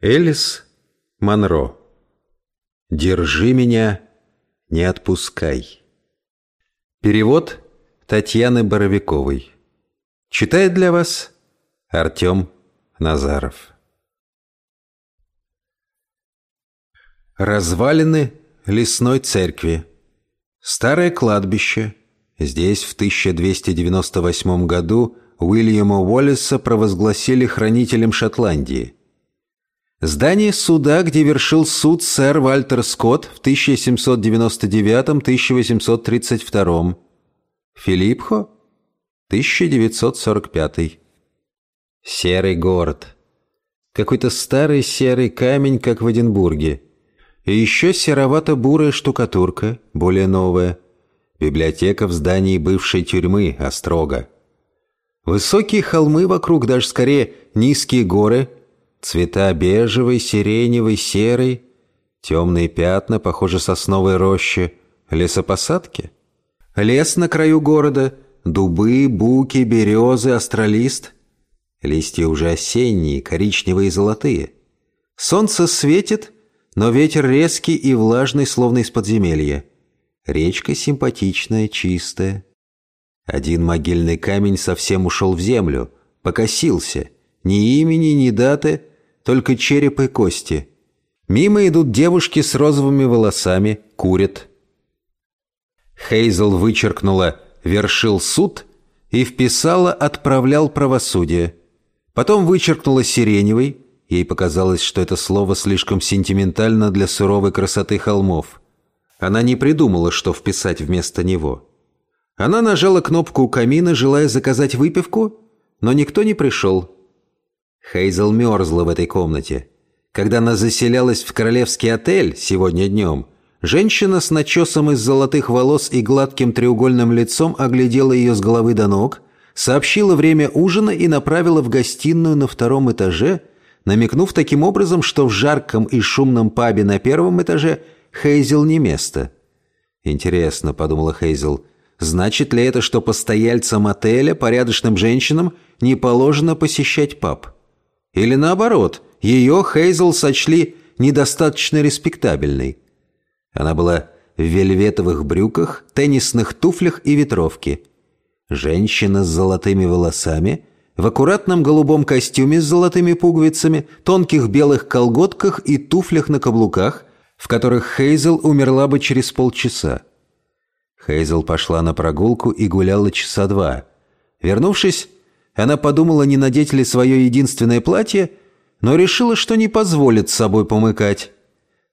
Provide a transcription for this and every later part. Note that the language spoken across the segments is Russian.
Элис Монро. Держи меня, не отпускай. Перевод Татьяны Боровиковой. Читает для вас Артем Назаров. Развалины лесной церкви. Старое кладбище. Здесь в 1298 году Уильяма Уоллеса провозгласили хранителем Шотландии – Здание суда, где вершил суд сэр Вальтер Скотт в 1799-1832. Филиппхо? 1945. Серый город. Какой-то старый серый камень, как в Эдинбурге. И еще серовато-бурая штукатурка, более новая. Библиотека в здании бывшей тюрьмы, Острога. Высокие холмы вокруг, даже скорее низкие горы – Цвета бежевый, сиреневый, серый, темные пятна, похоже, сосновой рощи, лесопосадки. Лес на краю города, дубы, буки, березы, астролист. Листья уже осенние, коричневые и золотые. Солнце светит, но ветер резкий и влажный, словно из подземелья. Речка симпатичная, чистая. Один могильный камень совсем ушел в землю, покосился. Ни имени, ни даты, только череп и кости. Мимо идут девушки с розовыми волосами, курят. Хейзел вычеркнула «вершил суд» и вписала «отправлял правосудие». Потом вычеркнула «сиреневый», ей показалось, что это слово слишком сентиментально для суровой красоты холмов. Она не придумала, что вписать вместо него. Она нажала кнопку у камина, желая заказать выпивку, но никто не пришел. Хейзел мерзла в этой комнате. Когда она заселялась в королевский отель сегодня днем, женщина с начесом из золотых волос и гладким треугольным лицом оглядела ее с головы до ног, сообщила время ужина и направила в гостиную на втором этаже, намекнув таким образом, что в жарком и шумном пабе на первом этаже Хейзел не место. «Интересно», — подумала Хейзел, — «значит ли это, что постояльцам отеля, порядочным женщинам, не положено посещать паб?» Или наоборот, ее Хейзел сочли недостаточно респектабельной. Она была в вельветовых брюках, теннисных туфлях и ветровке. Женщина с золотыми волосами, в аккуратном голубом костюме с золотыми пуговицами, тонких белых колготках и туфлях на каблуках, в которых Хейзел умерла бы через полчаса. Хейзел пошла на прогулку и гуляла часа два. Вернувшись, она подумала, не надеть ли свое единственное платье, но решила, что не позволит с собой помыкать.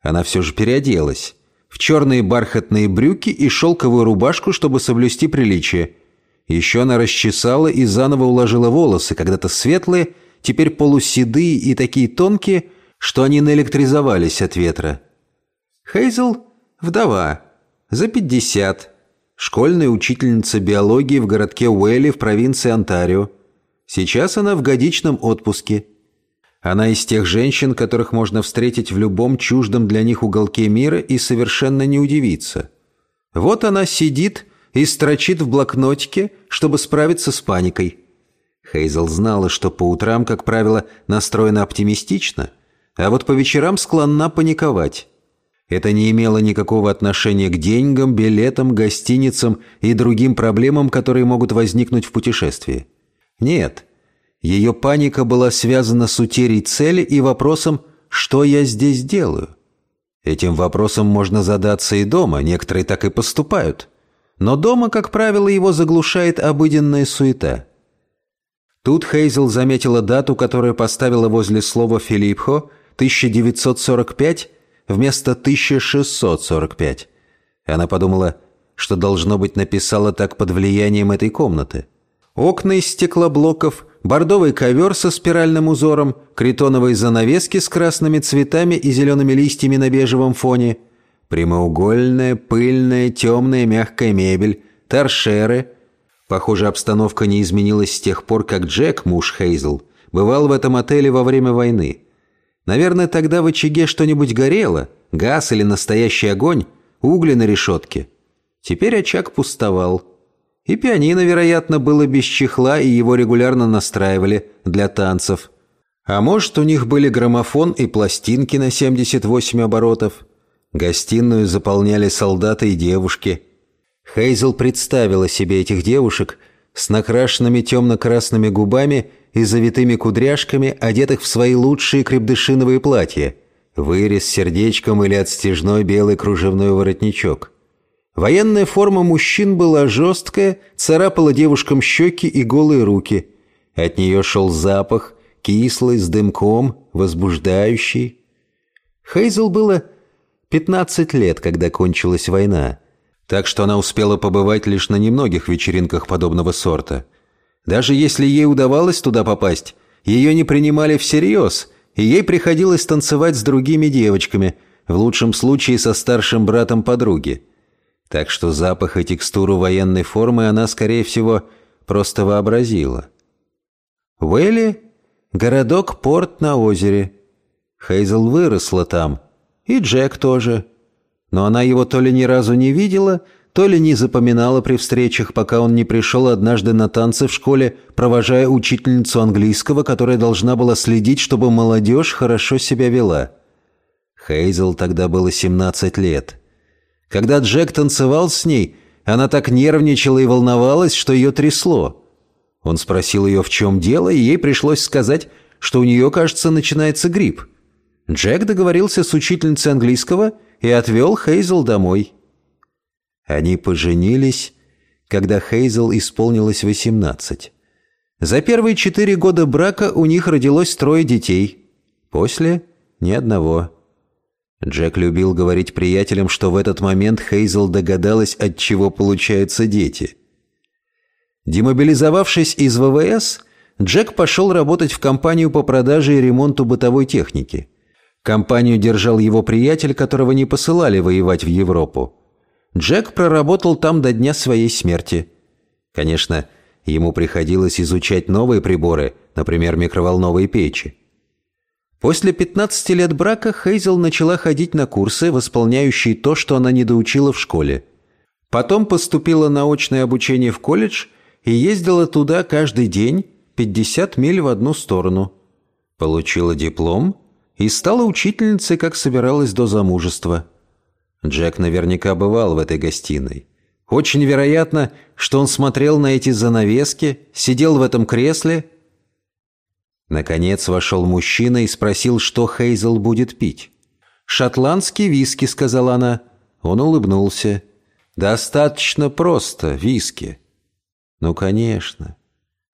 Она все же переоделась. В черные бархатные брюки и шелковую рубашку, чтобы соблюсти приличие. Еще она расчесала и заново уложила волосы, когда-то светлые, теперь полуседые и такие тонкие, что они наэлектризовались от ветра. Хейзел – вдова, за пятьдесят, школьная учительница биологии в городке Уэлли в провинции Онтарио. Сейчас она в годичном отпуске. Она из тех женщин, которых можно встретить в любом чуждом для них уголке мира и совершенно не удивиться. Вот она сидит и строчит в блокнотике, чтобы справиться с паникой. Хейзел знала, что по утрам, как правило, настроена оптимистично, а вот по вечерам склонна паниковать. Это не имело никакого отношения к деньгам, билетам, гостиницам и другим проблемам, которые могут возникнуть в путешествии. Нет, ее паника была связана с утерей цели и вопросом «что я здесь делаю?». Этим вопросом можно задаться и дома, некоторые так и поступают. Но дома, как правило, его заглушает обыденная суета. Тут Хейзел заметила дату, которую поставила возле слова «Филиппхо» 1945 вместо 1645. Она подумала, что, должно быть, написала так под влиянием этой комнаты. Окна из стеклоблоков, бордовый ковер со спиральным узором, критоновые занавески с красными цветами и зелеными листьями на бежевом фоне, прямоугольная, пыльная, темная, мягкая мебель, торшеры. Похоже, обстановка не изменилась с тех пор, как Джек, муж Хейзл, бывал в этом отеле во время войны. Наверное, тогда в очаге что-нибудь горело, газ или настоящий огонь, угли на решетке. Теперь очаг пустовал. И пианино, вероятно, было без чехла, и его регулярно настраивали для танцев. А может, у них были граммофон и пластинки на 78 оборотов? Гостиную заполняли солдаты и девушки. Хейзел представила себе этих девушек с накрашенными темно-красными губами и завитыми кудряшками, одетых в свои лучшие крепдышиновые платья, вырез с сердечком или отстежной белый кружевной воротничок. Военная форма мужчин была жесткая, царапала девушкам щеки и голые руки. От нее шел запах, кислый, с дымком, возбуждающий. Хейзел было 15 лет, когда кончилась война, так что она успела побывать лишь на немногих вечеринках подобного сорта. Даже если ей удавалось туда попасть, ее не принимали всерьез, и ей приходилось танцевать с другими девочками, в лучшем случае со старшим братом подруги. Так что запах и текстуру военной формы она, скорее всего, просто вообразила. Уэлли Городок Порт на озере. Хейзел выросла там. И Джек тоже. Но она его то ли ни разу не видела, то ли не запоминала при встречах, пока он не пришел однажды на танцы в школе, провожая учительницу английского, которая должна была следить, чтобы молодежь хорошо себя вела. Хейзел тогда было 17 лет. Когда Джек танцевал с ней, она так нервничала и волновалась, что ее трясло. Он спросил ее, в чем дело, и ей пришлось сказать, что у нее, кажется, начинается грипп. Джек договорился с учительницей английского и отвел Хейзел домой. Они поженились, когда Хейзел исполнилось 18. За первые четыре года брака у них родилось трое детей. После – ни одного. Джек любил говорить приятелям, что в этот момент Хейзел догадалась, от чего получаются дети – Демобилизовавшись из ВВС, Джек пошел работать в компанию по продаже и ремонту бытовой техники. Компанию держал его приятель, которого не посылали воевать в Европу. Джек проработал там до дня своей смерти. Конечно, ему приходилось изучать новые приборы, например, микроволновые печи. После 15 лет брака Хейзел начала ходить на курсы, восполняющие то, что она недоучила в школе. Потом поступила на очное обучение в колледж – и ездила туда каждый день 50 миль в одну сторону. Получила диплом и стала учительницей, как собиралась до замужества. Джек наверняка бывал в этой гостиной. Очень вероятно, что он смотрел на эти занавески, сидел в этом кресле. Наконец вошел мужчина и спросил, что Хейзел будет пить. «Шотландский виски», — сказала она. Он улыбнулся. «Достаточно просто, виски». Ну, конечно.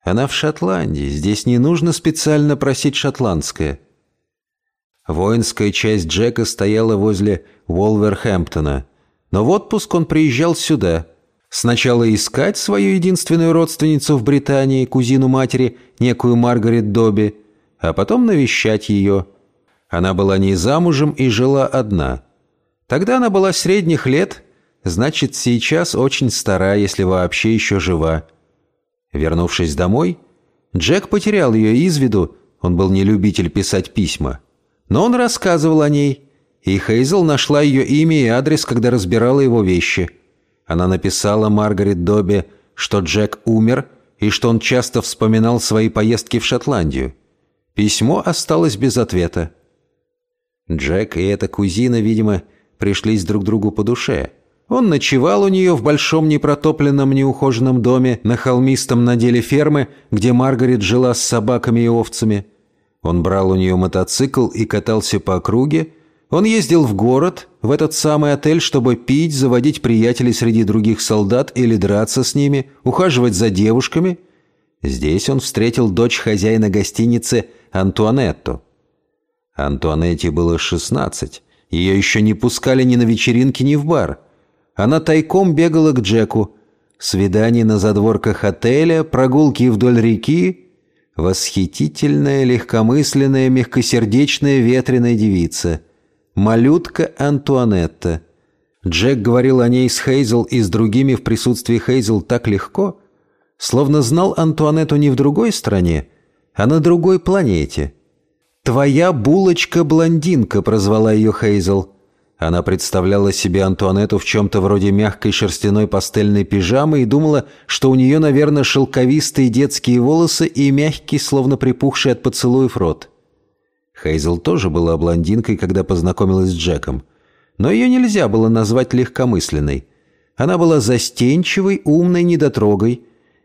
Она в Шотландии. Здесь не нужно специально просить шотландское. Воинская часть Джека стояла возле Уолверхэмптона. Но в отпуск он приезжал сюда. Сначала искать свою единственную родственницу в Британии, кузину матери, некую Маргарет Добби, а потом навещать ее. Она была не замужем и жила одна. Тогда она была средних лет, значит, сейчас очень стара, если вообще еще жива. Вернувшись домой, Джек потерял ее из виду, он был не любитель писать письма. Но он рассказывал о ней, и Хейзел нашла ее имя и адрес, когда разбирала его вещи. Она написала Маргарет Добби, что Джек умер и что он часто вспоминал свои поездки в Шотландию. Письмо осталось без ответа. Джек и эта кузина, видимо, пришлись друг другу по душе – он ночевал у нее в большом непротопленном неухоженном доме на холмистом наделе фермы, где Маргарет жила с собаками и овцами. Он брал у нее мотоцикл и катался по округе. Он ездил в город, в этот самый отель, чтобы пить, заводить приятелей среди других солдат или драться с ними, ухаживать за девушками. Здесь он встретил дочь хозяина гостиницы Антуанетту. Антуанетте было 16. Ее еще не пускали ни на вечеринки, ни в бар – она тайком бегала к Джеку. Свидания на задворках отеля, прогулки вдоль реки. Восхитительная, легкомысленная, мягкосердечная, ветреная девица. Малютка Антуанетта. Джек говорил о ней с Хейзел и с другими в присутствии Хейзел так легко, словно знал Антуанетту не в другой стране, а на другой планете. «Твоя булочка-блондинка», — прозвала ее Хейзел. Она представляла себе Антуанетту в чем-то вроде мягкой шерстяной пастельной пижамы и думала, что у нее, наверное, шелковистые детские волосы и мягкий, словно припухший от поцелуев рот. Хейзел тоже была блондинкой, когда познакомилась с Джеком. Но ее нельзя было назвать легкомысленной. Она была застенчивой, умной недотрогой.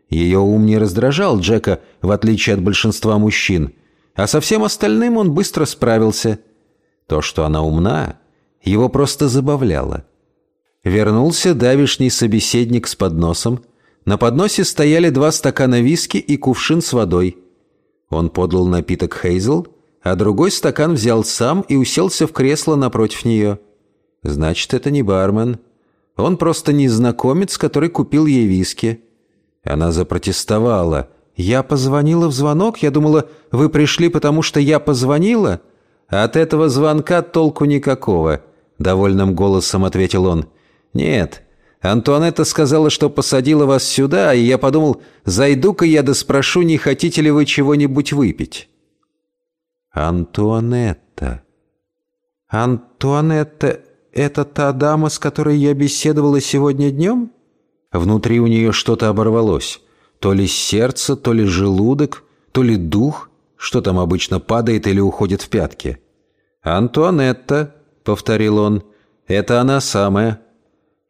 Ее ум не раздражал Джека, в отличие от большинства мужчин. А со всем остальным он быстро справился. То, что она умна, его просто забавляло. Вернулся давишний собеседник с подносом. На подносе стояли два стакана виски и кувшин с водой. Он подал напиток Хейзел, а другой стакан взял сам и уселся в кресло напротив нее. Значит, это не бармен. Он просто незнакомец, который купил ей виски. Она запротестовала. «Я позвонила в звонок? Я думала, вы пришли, потому что я позвонила?» «От этого звонка толку никакого», — довольным голосом ответил он. «Нет, Антуанетта сказала, что посадила вас сюда, и я подумал, зайду-ка я да спрошу, не хотите ли вы чего-нибудь выпить». «Антуанетта. Антуанетта — это та дама, с которой я беседовала сегодня днем?» Внутри у нее что-то оборвалось. То ли сердце, то ли желудок, то ли дух, что там обычно падает или уходит в пятки. «Антуанетта», — повторил он, — «это она самая».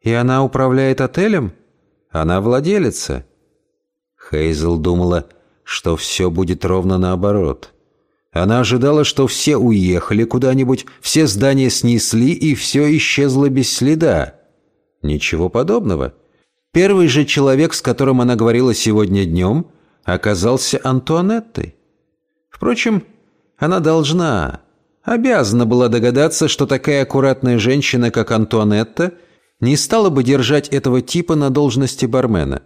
«И она управляет отелем?» «Она владелица». Хейзел думала, что все будет ровно наоборот. Она ожидала, что все уехали куда-нибудь, все здания снесли и все исчезло без следа. Ничего подобного. Первый же человек, с которым она говорила сегодня днем, оказался Антуанеттой. Впрочем, она должна, обязана была догадаться, что такая аккуратная женщина, как Антуанетта, не стала бы держать этого типа на должности бармена.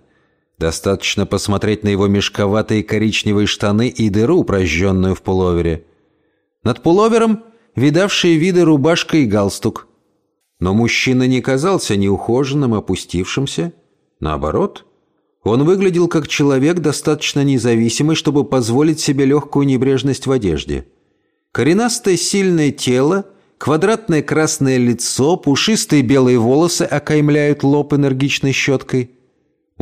Достаточно посмотреть на его мешковатые коричневые штаны и дыру, прожженную в пуловере. Над пуловером видавшие виды рубашка и галстук. Но мужчина не казался неухоженным, опустившимся. Наоборот, он выглядел как человек, достаточно независимый, чтобы позволить себе легкую небрежность в одежде. Коренастое сильное тело, квадратное красное лицо, пушистые белые волосы окаймляют лоб энергичной щеткой.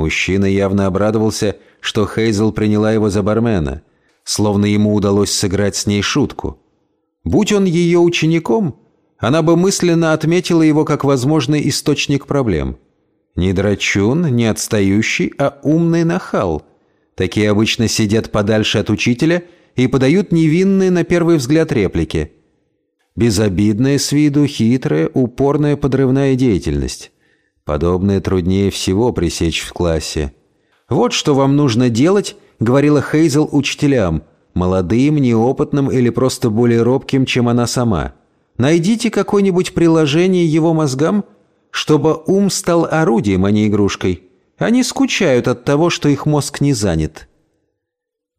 Мужчина явно обрадовался, что Хейзел приняла его за бармена, словно ему удалось сыграть с ней шутку. Будь он ее учеником, она бы мысленно отметила его как возможный источник проблем – не драчун, не отстающий, а умный нахал. Такие обычно сидят подальше от учителя и подают невинные на первый взгляд реплики. Безобидная с виду, хитрая, упорная подрывная деятельность. Подобное труднее всего пресечь в классе. «Вот что вам нужно делать», — говорила Хейзел учителям, молодым, неопытным или просто более робким, чем она сама. «Найдите какое-нибудь приложение его мозгам», — чтобы ум стал орудием, а не игрушкой. Они скучают от того, что их мозг не занят.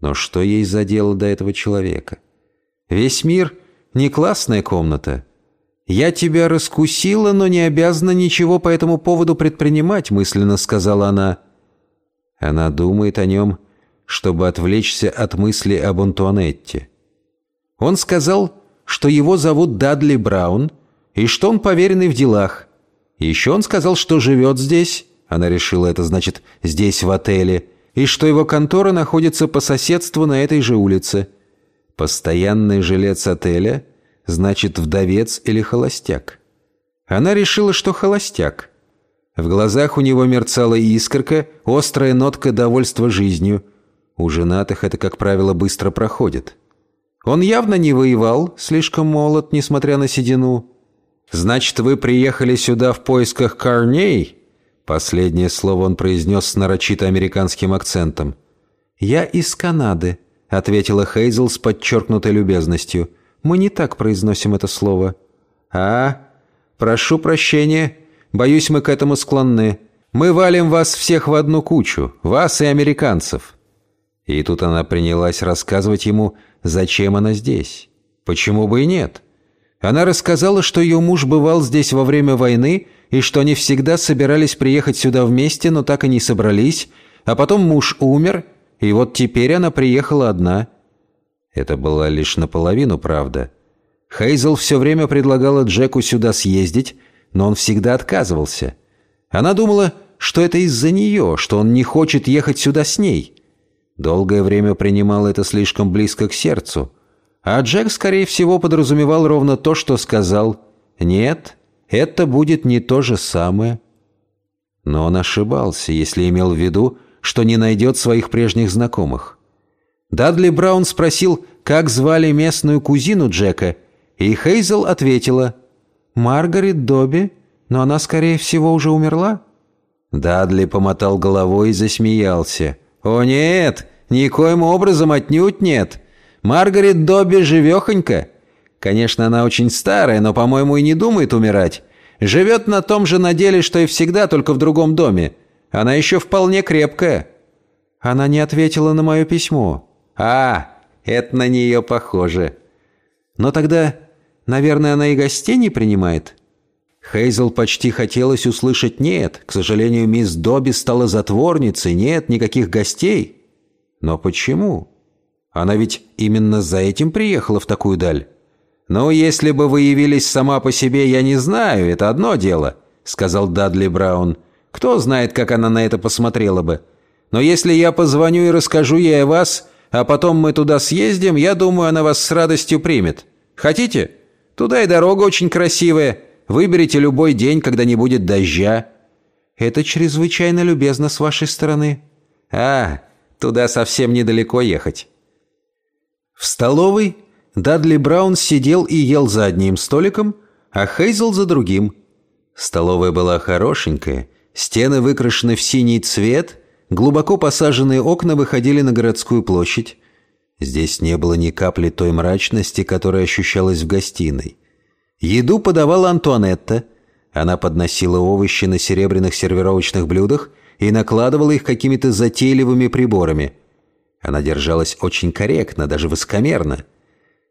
Но что ей за до этого человека? Весь мир — не классная комната. «Я тебя раскусила, но не обязана ничего по этому поводу предпринимать», — мысленно сказала она. Она думает о нем, чтобы отвлечься от мысли об Антуанетте. Он сказал, что его зовут Дадли Браун и что он поверенный в делах — еще он сказал, что живет здесь, она решила это значит здесь, в отеле, и что его контора находится по соседству на этой же улице. Постоянный жилец отеля значит вдовец или холостяк. Она решила, что холостяк. В глазах у него мерцала искорка, острая нотка довольства жизнью. У женатых это, как правило, быстро проходит. Он явно не воевал, слишком молод, несмотря на седину. «Значит, вы приехали сюда в поисках корней?» Последнее слово он произнес с нарочито американским акцентом. «Я из Канады», — ответила Хейзел с подчеркнутой любезностью. «Мы не так произносим это слово». «А, прошу прощения. Боюсь, мы к этому склонны. Мы валим вас всех в одну кучу, вас и американцев». И тут она принялась рассказывать ему, зачем она здесь. Почему бы и нет? Она рассказала, что ее муж бывал здесь во время войны и что они всегда собирались приехать сюда вместе, но так и не собрались, а потом муж умер, и вот теперь она приехала одна. Это была лишь наполовину правда. Хейзел все время предлагала Джеку сюда съездить, но он всегда отказывался. Она думала, что это из-за нее, что он не хочет ехать сюда с ней. Долгое время принимала это слишком близко к сердцу – А Джек, скорее всего, подразумевал ровно то, что сказал. Нет, это будет не то же самое. Но он ошибался, если имел в виду, что не найдет своих прежних знакомых. Дадли Браун спросил, как звали местную кузину Джека, и Хейзел ответила «Маргарет Добби, но она, скорее всего, уже умерла». Дадли помотал головой и засмеялся. «О нет, никоим образом отнюдь нет. Маргарет Добби живехонька. Конечно, она очень старая, но, по-моему, и не думает умирать. Живет на том же наделе, что и всегда, только в другом доме. Она еще вполне крепкая». Она не ответила на мое письмо. «А, это на нее похоже». «Но тогда, наверное, она и гостей не принимает?» Хейзел почти хотелось услышать «нет». К сожалению, мисс Добби стала затворницей, нет никаких гостей. Но почему? Она ведь именно за этим приехала в такую даль. «Ну, если бы вы явились сама по себе, я не знаю, это одно дело», — сказал Дадли Браун. «Кто знает, как она на это посмотрела бы. Но если я позвоню и расскажу ей о вас, а потом мы туда съездим, я думаю, она вас с радостью примет. Хотите? Туда и дорога очень красивая». Выберите любой день, когда не будет дождя». «Это чрезвычайно любезно с вашей стороны». «А, туда совсем недалеко ехать». В столовой Дадли Браун сидел и ел за одним столиком, а Хейзел за другим. Столовая была хорошенькая, стены выкрашены в синий цвет, глубоко посаженные окна выходили на городскую площадь. Здесь не было ни капли той мрачности, которая ощущалась в гостиной. Еду подавала Антуанетта. Она подносила овощи на серебряных сервировочных блюдах и накладывала их какими-то затейливыми приборами. Она держалась очень корректно, даже высокомерно.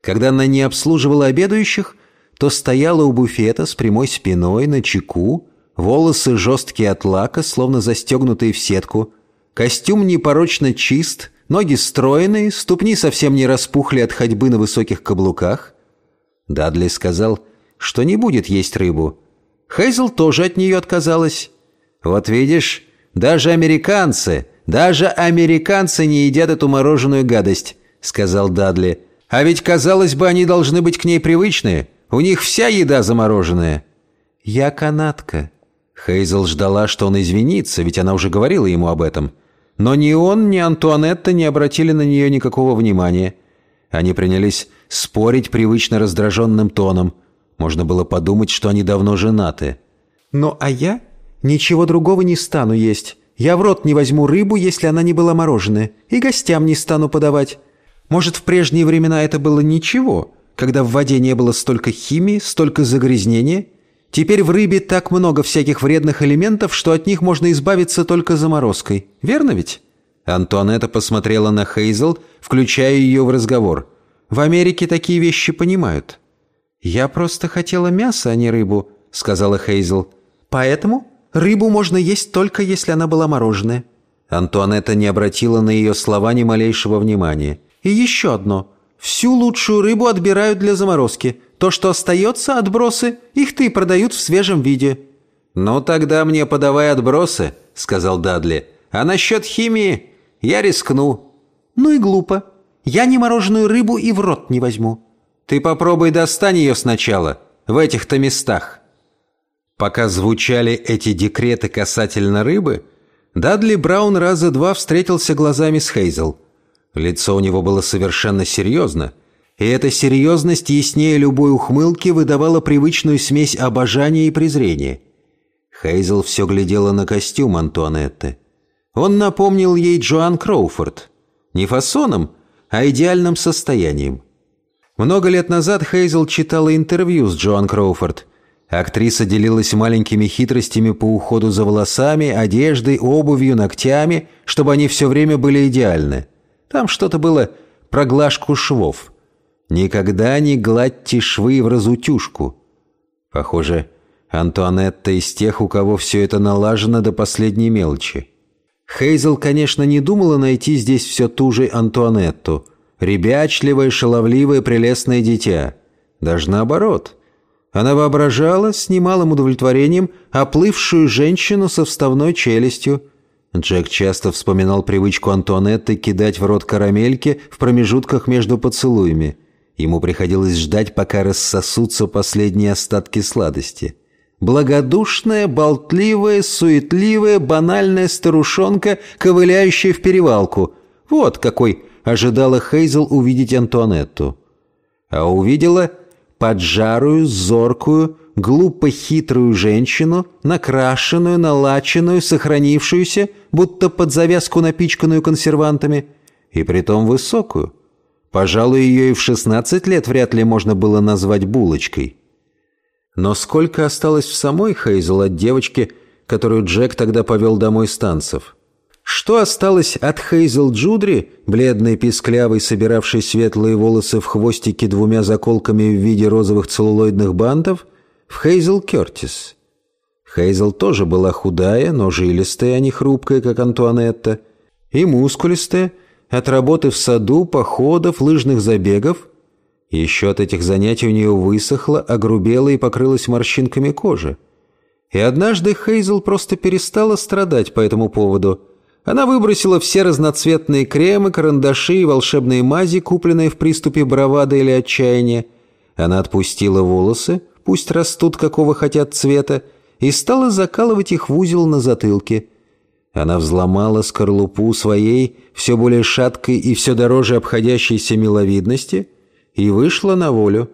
Когда она не обслуживала обедающих, то стояла у буфета с прямой спиной, на чеку, волосы жесткие от лака, словно застегнутые в сетку, костюм непорочно чист, ноги стройные, ступни совсем не распухли от ходьбы на высоких каблуках. Дадли сказал — что не будет есть рыбу. Хейзел тоже от нее отказалась. Вот видишь, даже американцы, даже американцы не едят эту мороженую гадость, сказал Дадли. А ведь, казалось бы, они должны быть к ней привычны. У них вся еда замороженная. Я канатка. Хейзел ждала, что он извинится, ведь она уже говорила ему об этом. Но ни он, ни Антуанетта не обратили на нее никакого внимания. Они принялись спорить привычно раздраженным тоном – можно было подумать, что они давно женаты. «Ну, а я ничего другого не стану есть. Я в рот не возьму рыбу, если она не была мороженая, и гостям не стану подавать. Может, в прежние времена это было ничего, когда в воде не было столько химии, столько загрязнения? Теперь в рыбе так много всяких вредных элементов, что от них можно избавиться только заморозкой. Верно ведь?» Антуанетта посмотрела на Хейзел, включая ее в разговор. «В Америке такие вещи понимают». «Я просто хотела мясо, а не рыбу», — сказала Хейзел. «Поэтому рыбу можно есть только если она была мороженая». Антуанетта не обратила на ее слова ни малейшего внимания. «И еще одно. Всю лучшую рыбу отбирают для заморозки. То, что остается, отбросы, их ты продают в свежем виде». «Ну тогда мне подавай отбросы», — сказал Дадли. «А насчет химии я рискну». «Ну и глупо. Я не мороженую рыбу и в рот не возьму». Ты попробуй достань ее сначала, в этих-то местах». Пока звучали эти декреты касательно рыбы, Дадли Браун раза два встретился глазами с Хейзел. Лицо у него было совершенно серьезно, и эта серьезность яснее любой ухмылки выдавала привычную смесь обожания и презрения. Хейзел все глядела на костюм Антуанетты. Он напомнил ей Джоан Кроуфорд. Не фасоном, а идеальным состоянием. Много лет назад Хейзел читала интервью с Джоан Кроуфорд. Актриса делилась маленькими хитростями по уходу за волосами, одеждой, обувью, ногтями, чтобы они все время были идеальны. Там что-то было про глажку швов. «Никогда не гладьте швы в разутюжку». Похоже, Антуанетта из тех, у кого все это налажено до последней мелочи. Хейзел, конечно, не думала найти здесь все ту же Антуанетту – ребячливое, шаловливое, прелестное дитя. Даже наоборот. Она воображала с немалым удовлетворением оплывшую женщину со вставной челюстью. Джек часто вспоминал привычку Антуанетты кидать в рот карамельки в промежутках между поцелуями. Ему приходилось ждать, пока рассосутся последние остатки сладости. Благодушная, болтливая, суетливая, банальная старушонка, ковыляющая в перевалку. Вот какой ожидала Хейзел увидеть Антуанетту. А увидела поджарую, зоркую, глупо хитрую женщину, накрашенную, налаченную, сохранившуюся, будто под завязку напичканную консервантами, и притом высокую. Пожалуй, ее и в 16 лет вряд ли можно было назвать булочкой. Но сколько осталось в самой Хейзел от девочки, которую Джек тогда повел домой с танцев? Что осталось от Хейзел Джудри, бледной писклявой, собиравшей светлые волосы в хвостике двумя заколками в виде розовых целлулоидных бантов, в Хейзел Кертис? Хейзел тоже была худая, но жилистая, а не хрупкая, как Антуанетта, и мускулистая, от работы в саду, походов, лыжных забегов. Еще от этих занятий у нее высохла, огрубела и покрылась морщинками кожа. И однажды Хейзел просто перестала страдать по этому поводу – она выбросила все разноцветные кремы, карандаши и волшебные мази, купленные в приступе бравады или отчаяния. Она отпустила волосы, пусть растут какого хотят цвета, и стала закалывать их в узел на затылке. Она взломала скорлупу своей, все более шаткой и все дороже обходящейся миловидности, и вышла на волю.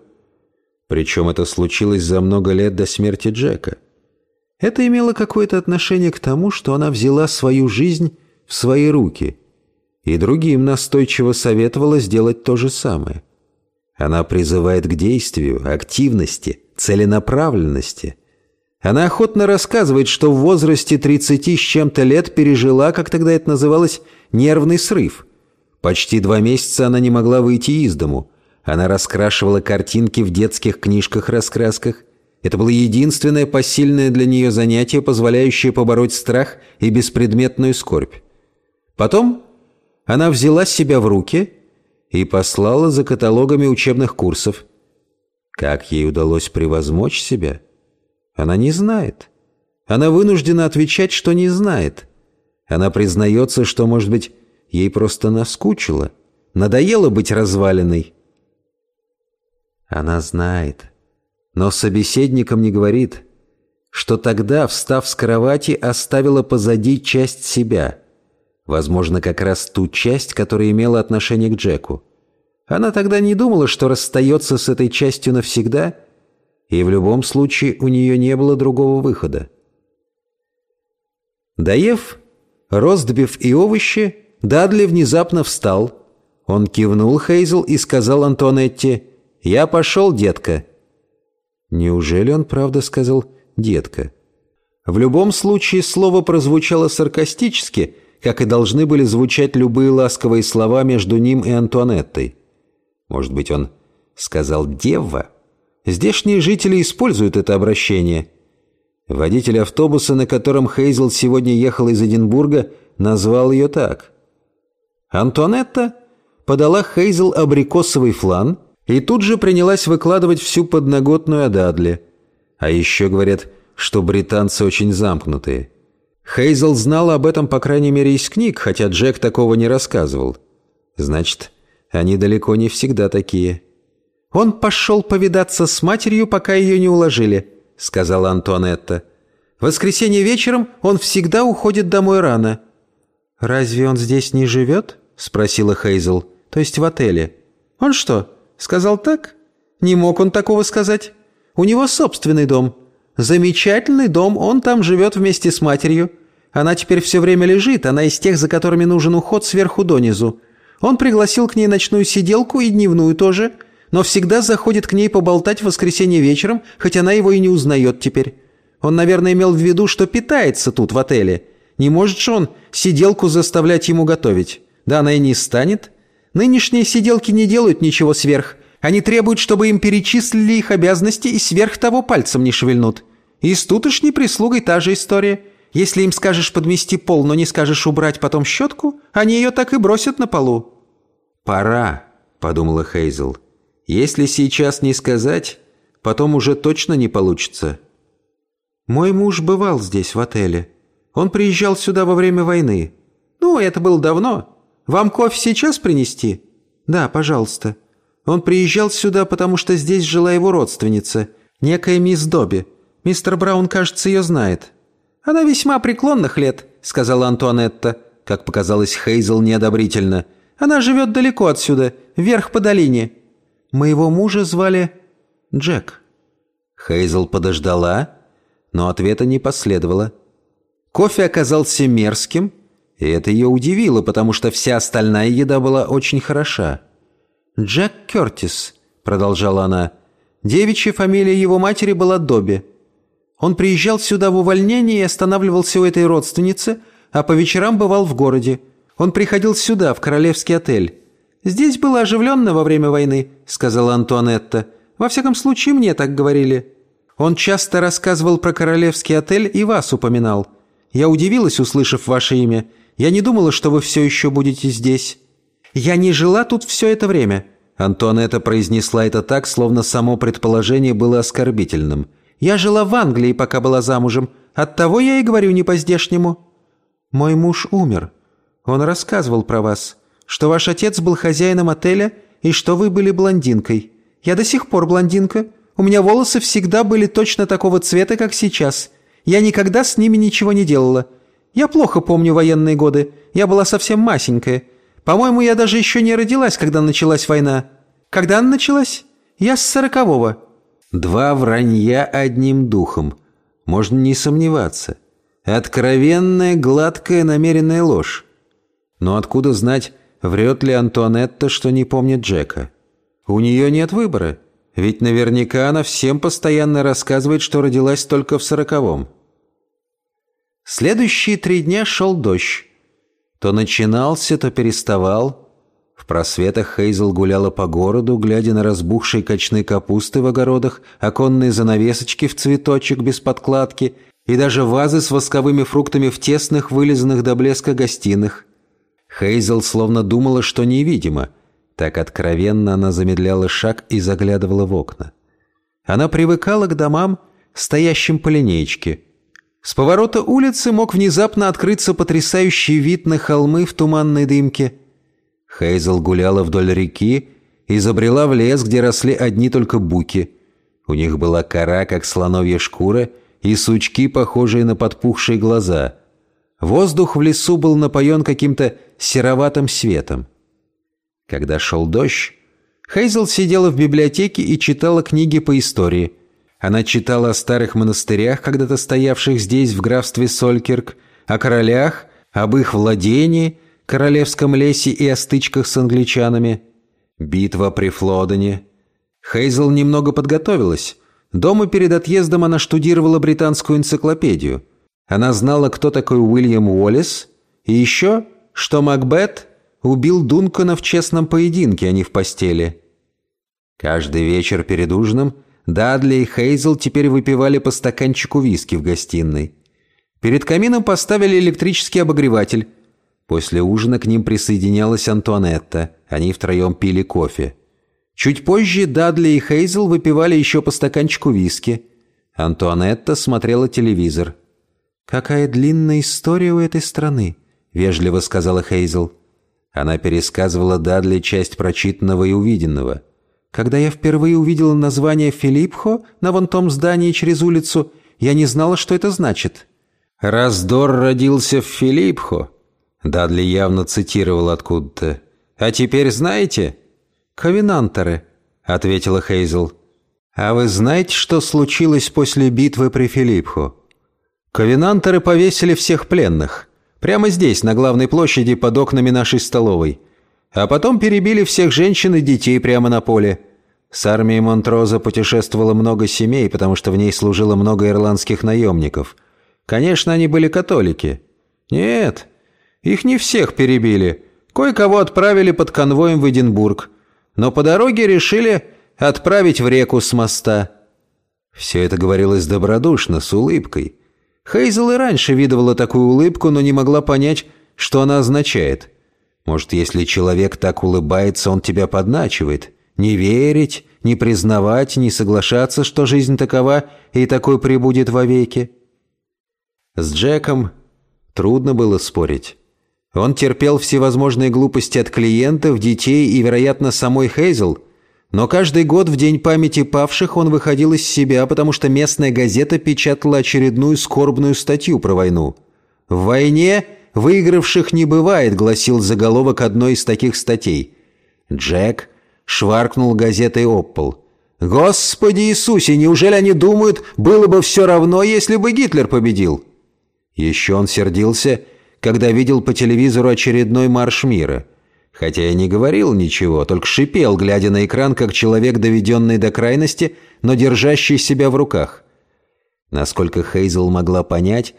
Причем это случилось за много лет до смерти Джека. Это имело какое-то отношение к тому, что она взяла свою жизнь в свои руки и другим настойчиво советовала сделать то же самое. Она призывает к действию, активности, целенаправленности. Она охотно рассказывает, что в возрасте 30 с чем-то лет пережила, как тогда это называлось, нервный срыв. Почти два месяца она не могла выйти из дому. Она раскрашивала картинки в детских книжках-раскрасках, это было единственное посильное для нее занятие, позволяющее побороть страх и беспредметную скорбь. Потом она взяла себя в руки и послала за каталогами учебных курсов. Как ей удалось превозмочь себя? Она не знает. Она вынуждена отвечать, что не знает. Она признается, что, может быть, ей просто наскучило, надоело быть разваленной. Она знает но собеседникам не говорит, что тогда, встав с кровати, оставила позади часть себя. Возможно, как раз ту часть, которая имела отношение к Джеку. Она тогда не думала, что расстается с этой частью навсегда, и в любом случае у нее не было другого выхода. Доев, ростбив и овощи, Дадли внезапно встал. Он кивнул Хейзел и сказал Антуанетте, «Я пошел, детка». Неужели он правда сказал «детка»? В любом случае слово прозвучало саркастически, как и должны были звучать любые ласковые слова между ним и Антуанеттой. Может быть, он сказал «дева»? Здешние жители используют это обращение. Водитель автобуса, на котором Хейзел сегодня ехал из Эдинбурга, назвал ее так. Антуанетта подала Хейзел абрикосовый флан – и тут же принялась выкладывать всю подноготную о Дадли. А еще говорят, что британцы очень замкнутые. Хейзел знала об этом, по крайней мере, из книг, хотя Джек такого не рассказывал. Значит, они далеко не всегда такие. «Он пошел повидаться с матерью, пока ее не уложили», — сказала Антуанетта. «В воскресенье вечером он всегда уходит домой рано». «Разве он здесь не живет?» — спросила Хейзел. «То есть в отеле?» «Он что, Сказал так? Не мог он такого сказать. У него собственный дом. Замечательный дом, он там живет вместе с матерью. Она теперь все время лежит, она из тех, за которыми нужен уход сверху донизу. Он пригласил к ней ночную сиделку и дневную тоже, но всегда заходит к ней поболтать в воскресенье вечером, хоть она его и не узнает теперь. Он, наверное, имел в виду, что питается тут, в отеле. Не может же он сиделку заставлять ему готовить. Да она и не станет. Нынешние сиделки не делают ничего сверх. Они требуют, чтобы им перечислили их обязанности и сверх того пальцем не шевельнут. И с тутошней прислугой та же история. Если им скажешь подмести пол, но не скажешь убрать потом щетку, они ее так и бросят на полу». «Пора», — подумала Хейзел. «Если сейчас не сказать, потом уже точно не получится». «Мой муж бывал здесь, в отеле. Он приезжал сюда во время войны. Ну, это было давно. Вам кофе сейчас принести?» «Да, пожалуйста». Он приезжал сюда, потому что здесь жила его родственница, некая мисс Добби. Мистер Браун, кажется, ее знает». «Она весьма преклонных лет», — сказала Антуанетта, как показалось Хейзел неодобрительно. «Она живет далеко отсюда, вверх по долине». «Моего мужа звали Джек». Хейзел подождала, но ответа не последовало. Кофе оказался мерзким, и это ее удивило, потому что вся остальная еда была очень хороша. «Джек Кертис», — продолжала она. «Девичья фамилия его матери была Добби. Он приезжал сюда в увольнение и останавливался у этой родственницы, а по вечерам бывал в городе. Он приходил сюда, в королевский отель. «Здесь было оживленно во время войны», — сказала Антуанетта. «Во всяком случае, мне так говорили». Он часто рассказывал про королевский отель и вас упоминал. Я удивилась, услышав ваше имя. Я не думала, что вы все еще будете здесь». «Я не жила тут все это время». Антуанетта произнесла это так, словно само предположение было оскорбительным. «Я жила в Англии, пока была замужем. Оттого я и говорю не по-здешнему». «Мой муж умер. Он рассказывал про вас, что ваш отец был хозяином отеля и что вы были блондинкой. Я до сих пор блондинка. У меня волосы всегда были точно такого цвета, как сейчас. Я никогда с ними ничего не делала. Я плохо помню военные годы. Я была совсем масенькая. По-моему, я даже еще не родилась, когда началась война. Когда она началась? Я с сорокового». Два вранья одним духом. Можно не сомневаться. Откровенная, гладкая, намеренная ложь. Но откуда знать, врет ли Антуанетта, что не помнит Джека? У нее нет выбора, ведь наверняка она всем постоянно рассказывает, что родилась только в сороковом. Следующие три дня шел дождь. То начинался, то переставал. В просветах Хейзел гуляла по городу, глядя на разбухшие кочные капусты в огородах, оконные занавесочки в цветочек без подкладки и даже вазы с восковыми фруктами в тесных, вылизанных до блеска гостиных. Хейзел словно думала, что невидимо. Так откровенно она замедляла шаг и заглядывала в окна. Она привыкала к домам, стоящим по линейке – с поворота улицы мог внезапно открыться потрясающий вид на холмы в туманной дымке. Хейзел гуляла вдоль реки и забрела в лес, где росли одни только буки. У них была кора, как слоновья шкура, и сучки, похожие на подпухшие глаза. Воздух в лесу был напоен каким-то сероватым светом. Когда шел дождь, Хейзел сидела в библиотеке и читала книги по истории – она читала о старых монастырях, когда-то стоявших здесь, в графстве Солькирк, о королях, об их владении, королевском лесе и о стычках с англичанами. Битва при Флодене. Хейзел немного подготовилась. Дома перед отъездом она штудировала британскую энциклопедию. Она знала, кто такой Уильям Уоллес, и еще, что Макбет убил Дункана в честном поединке, а не в постели. Каждый вечер перед ужином – Дадли и Хейзел теперь выпивали по стаканчику виски в гостиной. Перед камином поставили электрический обогреватель. После ужина к ним присоединялась Антуанетта. Они втроем пили кофе. Чуть позже Дадли и Хейзел выпивали еще по стаканчику виски. Антуанетта смотрела телевизор. «Какая длинная история у этой страны», — вежливо сказала Хейзел. Она пересказывала Дадли часть прочитанного и увиденного — когда я впервые увидела название «Филиппхо» на вон том здании через улицу, я не знала, что это значит. «Раздор родился в Филиппхо», — Дадли явно цитировал откуда-то. «А теперь знаете?» «Ковенантеры», — ответила Хейзел. «А вы знаете, что случилось после битвы при Филиппхо?» «Ковенантеры повесили всех пленных. Прямо здесь, на главной площади, под окнами нашей столовой. А потом перебили всех женщин и детей прямо на поле. С армией Монтроза путешествовало много семей, потому что в ней служило много ирландских наемников. Конечно, они были католики. Нет, их не всех перебили. Кое-кого отправили под конвоем в Эдинбург. Но по дороге решили отправить в реку с моста. Все это говорилось добродушно, с улыбкой. Хейзел и раньше видывала такую улыбку, но не могла понять, что она означает – может, если человек так улыбается, он тебя подначивает? Не верить, не признавать, не соглашаться, что жизнь такова и такой прибудет вовеки? С Джеком трудно было спорить. Он терпел всевозможные глупости от клиентов, детей и, вероятно, самой Хейзел, Но каждый год в День памяти павших он выходил из себя, потому что местная газета печатала очередную скорбную статью про войну. «В войне выигравших не бывает», — гласил заголовок одной из таких статей. Джек шваркнул газетой об пол. «Господи Иисусе, неужели они думают, было бы все равно, если бы Гитлер победил?» Еще он сердился, когда видел по телевизору очередной марш мира — Хотя и не говорил ничего, только шипел, глядя на экран, как человек, доведенный до крайности, но держащий себя в руках. Насколько Хейзел могла понять,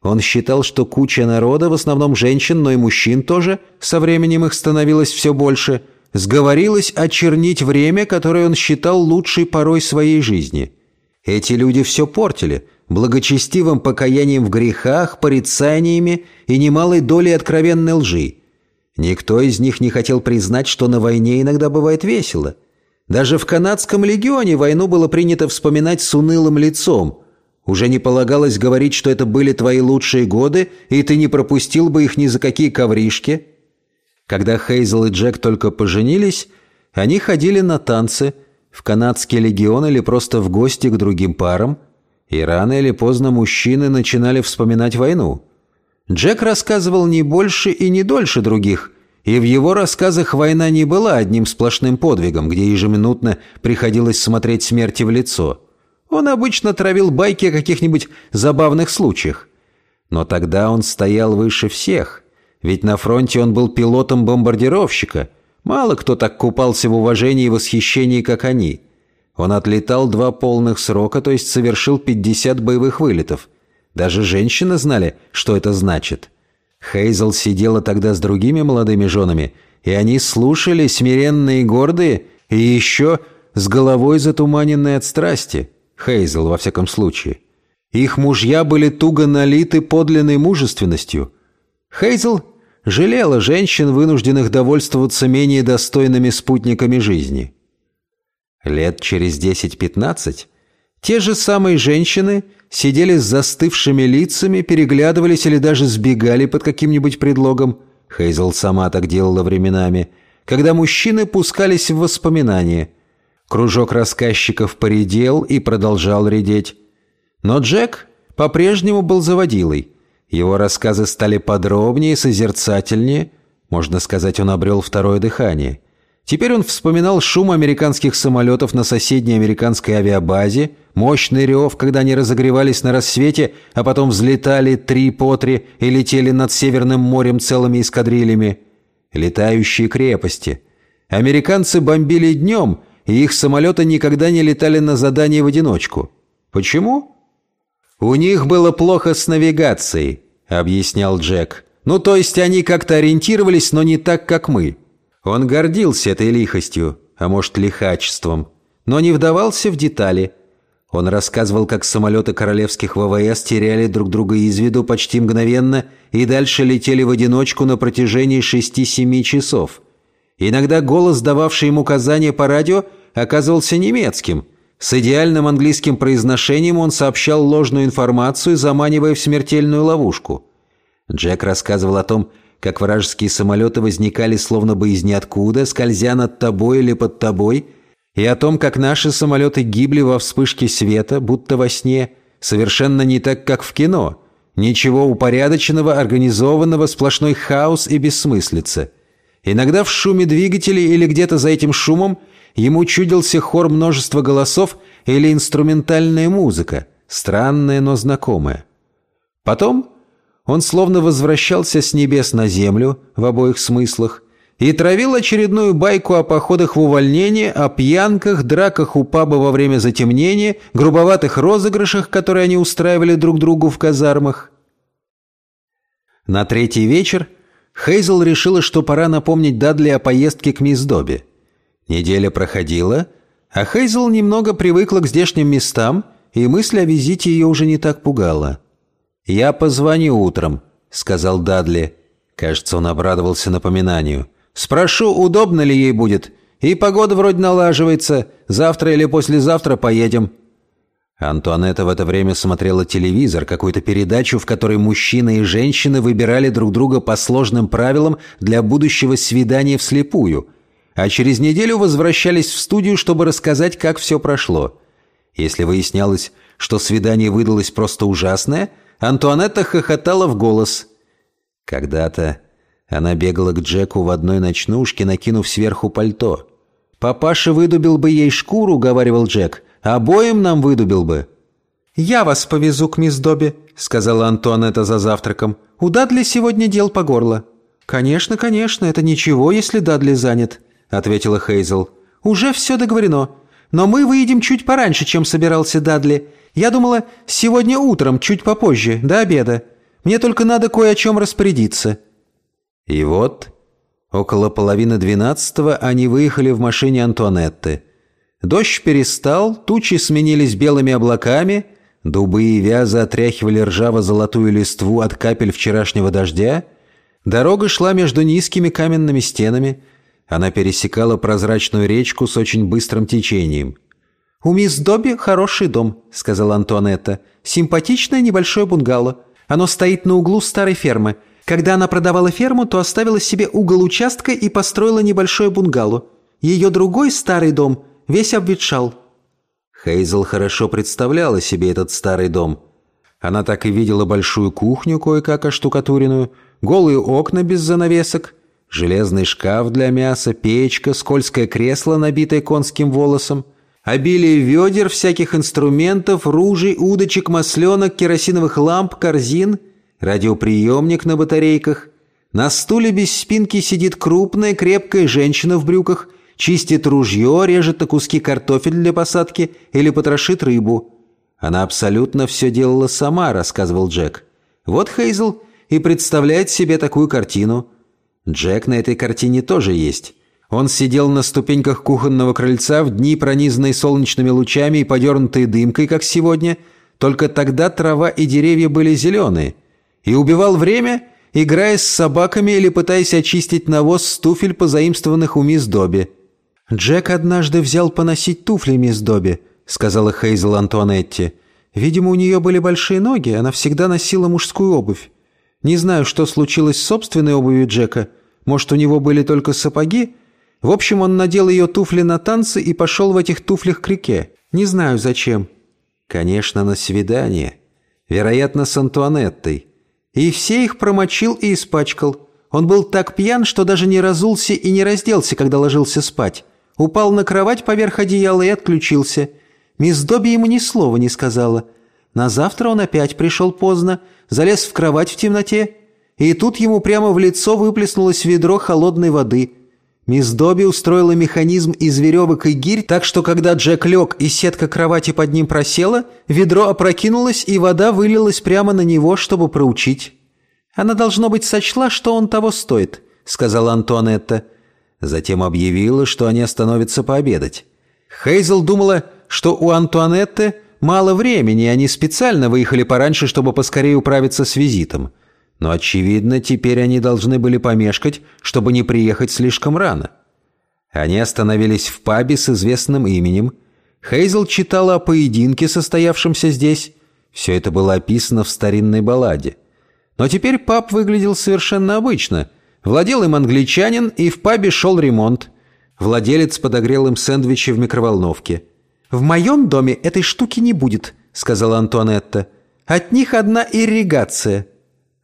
он считал, что куча народа, в основном женщин, но и мужчин тоже, со временем их становилось все больше, сговорилась очернить время, которое он считал лучшей порой своей жизни. Эти люди все портили, благочестивым покаянием в грехах, порицаниями и немалой долей откровенной лжи – Никто из них не хотел признать, что на войне иногда бывает весело. Даже в канадском легионе войну было принято вспоминать с унылым лицом. Уже не полагалось говорить, что это были твои лучшие годы, и ты не пропустил бы их ни за какие ковришки. Когда Хейзел и Джек только поженились, они ходили на танцы, в канадский легион или просто в гости к другим парам, и рано или поздно мужчины начинали вспоминать войну – Джек рассказывал не больше и не дольше других, и в его рассказах война не была одним сплошным подвигом, где ежеминутно приходилось смотреть смерти в лицо. Он обычно травил байки о каких-нибудь забавных случаях. Но тогда он стоял выше всех, ведь на фронте он был пилотом бомбардировщика. Мало кто так купался в уважении и восхищении, как они. Он отлетал два полных срока, то есть совершил 50 боевых вылетов. Даже женщины знали, что это значит. Хейзел сидела тогда с другими молодыми женами, и они слушали, смиренные и гордые, и еще с головой затуманенной от страсти. Хейзел, во всяком случае. Их мужья были туго налиты подлинной мужественностью. Хейзел жалела женщин, вынужденных довольствоваться менее достойными спутниками жизни. Лет через 10-15 те же самые женщины сидели с застывшими лицами, переглядывались или даже сбегали под каким-нибудь предлогом. Хейзел сама так делала временами, когда мужчины пускались в воспоминания. Кружок рассказчиков поредел и продолжал редеть. Но Джек по-прежнему был заводилой. Его рассказы стали подробнее, созерцательнее. Можно сказать, он обрел второе дыхание. Теперь он вспоминал шум американских самолетов на соседней американской авиабазе, мощный рев, когда они разогревались на рассвете, а потом взлетали три по три и летели над Северным морем целыми эскадрильями. Летающие крепости. Американцы бомбили днем, и их самолеты никогда не летали на задание в одиночку. Почему? «У них было плохо с навигацией», — объяснял Джек. «Ну, то есть они как-то ориентировались, но не так, как мы». Он гордился этой лихостью, а может лихачеством, но не вдавался в детали. Он рассказывал, как самолеты королевских ВВС теряли друг друга из виду почти мгновенно и дальше летели в одиночку на протяжении 6-7 часов. Иногда голос, дававший ему указания по радио, оказывался немецким. С идеальным английским произношением он сообщал ложную информацию, заманивая в смертельную ловушку. Джек рассказывал о том, как вражеские самолеты возникали словно бы из ниоткуда, скользя над тобой или под тобой, и о том, как наши самолеты гибли во вспышке света, будто во сне, совершенно не так, как в кино. Ничего упорядоченного, организованного, сплошной хаос и бессмыслица. Иногда в шуме двигателей или где-то за этим шумом ему чудился хор множества голосов или инструментальная музыка, странная, но знакомая. Потом он словно возвращался с небес на землю в обоих смыслах и травил очередную байку о походах в увольнение, о пьянках, драках у паба во время затемнения, грубоватых розыгрышах, которые они устраивали друг другу в казармах. На третий вечер Хейзел решила, что пора напомнить Дадли о поездке к мисс Добби. Неделя проходила, а Хейзел немного привыкла к здешним местам, и мысль о визите ее уже не так пугала. «Я позвоню утром», — сказал Дадли. Кажется, он обрадовался напоминанию. «Спрошу, удобно ли ей будет. И погода вроде налаживается. Завтра или послезавтра поедем». Антуанетта в это время смотрела телевизор, какую-то передачу, в которой мужчины и женщины выбирали друг друга по сложным правилам для будущего свидания вслепую. а через неделю возвращались в студию, чтобы рассказать, как все прошло. Если выяснялось, что свидание выдалось просто ужасное, Антуанетта хохотала в голос. Когда-то она бегала к Джеку в одной ночнушке, накинув сверху пальто. «Папаша выдубил бы ей шкуру», — говаривал Джек. «Обоим нам выдубил бы». «Я вас повезу к мисс Добби», — сказала Антуанетта за завтраком. «У Дадли сегодня дел по горло». «Конечно, конечно, это ничего, если Дадли занят», — ответила Хейзел. «Уже все договорено. Но мы выйдем чуть пораньше, чем собирался Дадли. Я думала, сегодня утром, чуть попозже, до обеда. Мне только надо кое о чем распорядиться». И вот, около половины двенадцатого они выехали в машине Антуанетты. Дождь перестал, тучи сменились белыми облаками, дубы и вязы отряхивали ржаво-золотую листву от капель вчерашнего дождя. Дорога шла между низкими каменными стенами. Она пересекала прозрачную речку с очень быстрым течением. «У мисс Добби хороший дом», — сказала Антуанетта. «Симпатичное небольшое бунгало. Оно стоит на углу старой фермы. Когда она продавала ферму, то оставила себе угол участка и построила небольшое бунгало. Ее другой старый дом весь обветшал». Хейзел хорошо представляла себе этот старый дом. Она так и видела большую кухню, кое-как оштукатуренную, голые окна без занавесок, железный шкаф для мяса, печка, скользкое кресло, набитое конским волосом, обилие ведер, всяких инструментов, ружей, удочек, масленок, керосиновых ламп, корзин — радиоприемник на батарейках. На стуле без спинки сидит крупная, крепкая женщина в брюках, чистит ружье, режет на куски картофель для посадки или потрошит рыбу. Она абсолютно все делала сама, рассказывал Джек. Вот Хейзл и представляет себе такую картину. Джек на этой картине тоже есть. Он сидел на ступеньках кухонного крыльца в дни, пронизанные солнечными лучами и подернутые дымкой, как сегодня. Только тогда трава и деревья были зеленые – и убивал время, играя с собаками или пытаясь очистить навоз с туфель, позаимствованных у мисс Добби. «Джек однажды взял поносить туфли мисс Добби», — сказала Хейзел Антуанетти. «Видимо, у нее были большие ноги, она всегда носила мужскую обувь. Не знаю, что случилось с собственной обувью Джека. Может, у него были только сапоги? В общем, он надел ее туфли на танцы и пошел в этих туфлях к реке. Не знаю, зачем». «Конечно, на свидание. Вероятно, с Антуанеттой». И все их промочил и испачкал. Он был так пьян, что даже не разулся и не разделся, когда ложился спать. Упал на кровать поверх одеяла и отключился. Мисс Добби ему ни слова не сказала. На завтра он опять пришел поздно, залез в кровать в темноте, и тут ему прямо в лицо выплеснулось ведро холодной воды – Мисс Добби устроила механизм из веревок и гирь, так что когда Джек лег и сетка кровати под ним просела, ведро опрокинулось и вода вылилась прямо на него, чтобы проучить. «Она, должно быть, сочла, что он того стоит», — сказала Антуанетта. Затем объявила, что они остановятся пообедать. Хейзел думала, что у Антуанетты мало времени, и они специально выехали пораньше, чтобы поскорее управиться с визитом. Но, очевидно, теперь они должны были помешкать, чтобы не приехать слишком рано. Они остановились в пабе с известным именем. Хейзел читала о поединке, состоявшемся здесь. Все это было описано в старинной балладе. Но теперь паб выглядел совершенно обычно. Владел им англичанин, и в пабе шел ремонт. Владелец подогрел им сэндвичи в микроволновке. «В моем доме этой штуки не будет», — сказала Антуанетта. «От них одна ирригация».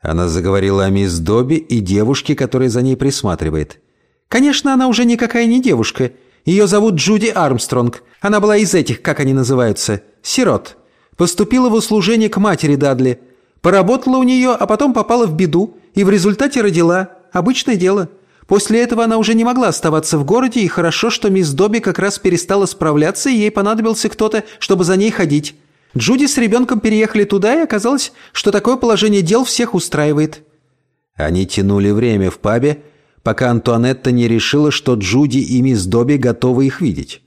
Она заговорила о мисс Добби и девушке, которая за ней присматривает. «Конечно, она уже никакая не девушка. Ее зовут Джуди Армстронг. Она была из этих, как они называются, сирот. Поступила в услужение к матери Дадли. Поработала у нее, а потом попала в беду и в результате родила. Обычное дело. После этого она уже не могла оставаться в городе, и хорошо, что мисс Добби как раз перестала справляться, и ей понадобился кто-то, чтобы за ней ходить». Джуди с ребенком переехали туда, и оказалось, что такое положение дел всех устраивает». Они тянули время в пабе, пока Антуанетта не решила, что Джуди и мисс Добби готовы их видеть.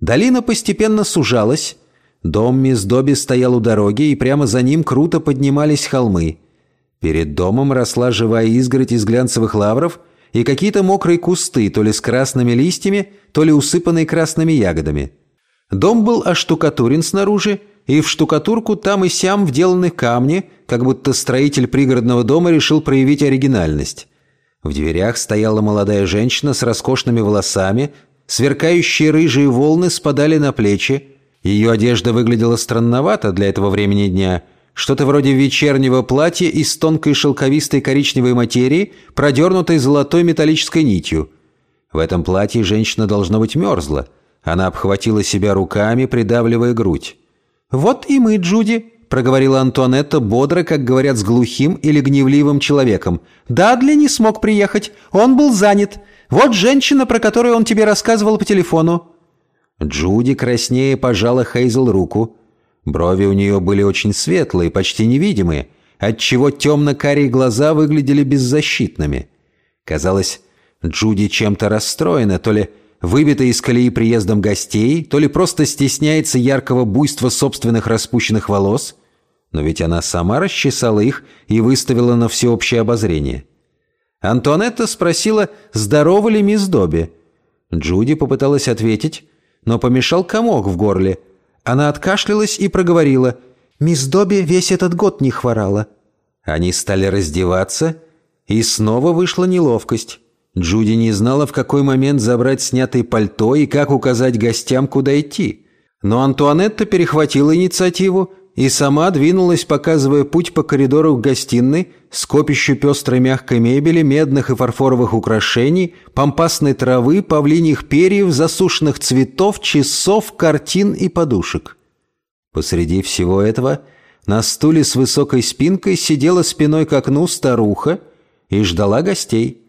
Долина постепенно сужалась. Дом мисс Добби стоял у дороги, и прямо за ним круто поднимались холмы. Перед домом росла живая изгородь из глянцевых лавров и какие-то мокрые кусты, то ли с красными листьями, то ли усыпанные красными ягодами. Дом был оштукатурен снаружи, и в штукатурку там и сям вделаны камни, как будто строитель пригородного дома решил проявить оригинальность. В дверях стояла молодая женщина с роскошными волосами, сверкающие рыжие волны спадали на плечи. Ее одежда выглядела странновато для этого времени дня. Что-то вроде вечернего платья из тонкой шелковистой коричневой материи, продернутой золотой металлической нитью. В этом платье женщина, должно быть, мерзла. Она обхватила себя руками, придавливая грудь. «Вот и мы, Джуди», — проговорила Антуанетта бодро, как говорят с глухим или гневливым человеком. «Дадли не смог приехать. Он был занят. Вот женщина, про которую он тебе рассказывал по телефону». Джуди краснее пожала Хейзел руку. Брови у нее были очень светлые, почти невидимые, отчего темно-карие глаза выглядели беззащитными. Казалось, Джуди чем-то расстроена, то ли выбита из колеи приездом гостей, то ли просто стесняется яркого буйства собственных распущенных волос. Но ведь она сама расчесала их и выставила на всеобщее обозрение. Антуанетта спросила, здорова ли мисс Добби. Джуди попыталась ответить, но помешал комок в горле. Она откашлялась и проговорила. «Мисс Добби весь этот год не хворала». Они стали раздеваться, и снова вышла неловкость. Джуди не знала, в какой момент забрать снятое пальто и как указать гостям, куда идти. Но Антуанетта перехватила инициативу и сама двинулась, показывая путь по коридору к гостиной, скопищу пестрой мягкой мебели, медных и фарфоровых украшений, помпасной травы, павлиньих перьев, засушенных цветов, часов, картин и подушек. Посреди всего этого на стуле с высокой спинкой сидела спиной к окну старуха и ждала гостей.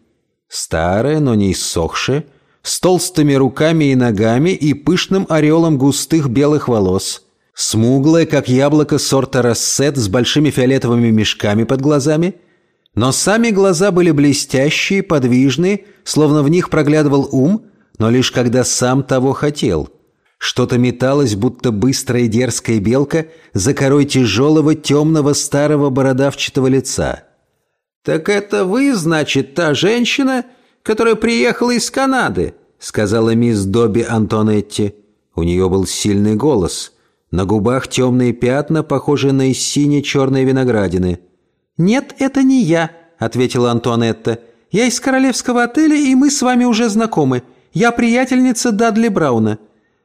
Старая, но не иссохшая, с толстыми руками и ногами и пышным ореолом густых белых волос. Смуглая, как яблоко сорта рассет с большими фиолетовыми мешками под глазами. Но сами глаза были блестящие, подвижные, словно в них проглядывал ум, но лишь когда сам того хотел. Что-то металось, будто быстрая дерзкая белка за корой тяжелого, темного, старого бородавчатого лица. «Так это вы, значит, та женщина, которая приехала из Канады?» сказала мисс Добби Антонетти. У нее был сильный голос. На губах темные пятна, похожие на сине-черные виноградины. «Нет, это не я», — ответила Антуанетта. «Я из королевского отеля, и мы с вами уже знакомы. Я приятельница Дадли Брауна».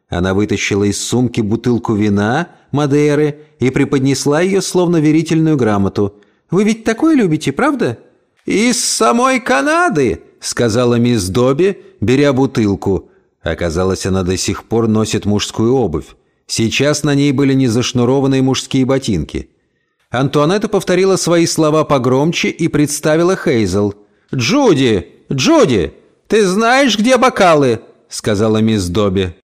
Она вытащила из сумки бутылку вина, Мадейры, и преподнесла ее, словно верительную грамоту. Вы ведь такое любите, правда?» «Из самой Канады!» — сказала мисс Добби, беря бутылку. Оказалось, она до сих пор носит мужскую обувь. Сейчас на ней были не зашнурованные мужские ботинки. Антуанетта повторила свои слова погромче и представила Хейзел. «Джуди! Джуди! Ты знаешь, где бокалы?» — сказала мисс Добби.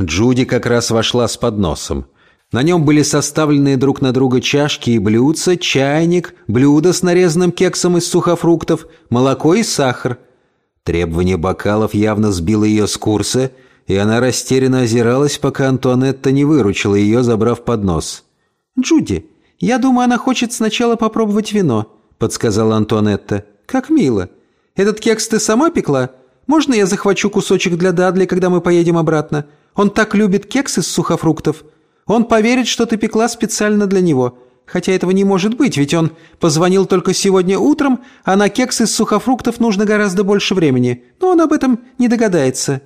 Джуди как раз вошла с подносом. На нем были составленные друг на друга чашки и блюдца, чайник, блюдо с нарезанным кексом из сухофруктов, молоко и сахар. Требование бокалов явно сбило ее с курса, и она растерянно озиралась, пока Антуанетта не выручила ее, забрав поднос. «Джуди, я думаю, она хочет сначала попробовать вино», — подсказала Антуанетта. «Как мило. Этот кекс ты сама пекла? Можно я захвачу кусочек для Дадли, когда мы поедем обратно? Он так любит кекс из сухофруктов». Он поверит, что ты пекла специально для него. Хотя этого не может быть, ведь он позвонил только сегодня утром, а на кекс из сухофруктов нужно гораздо больше времени. Но он об этом не догадается».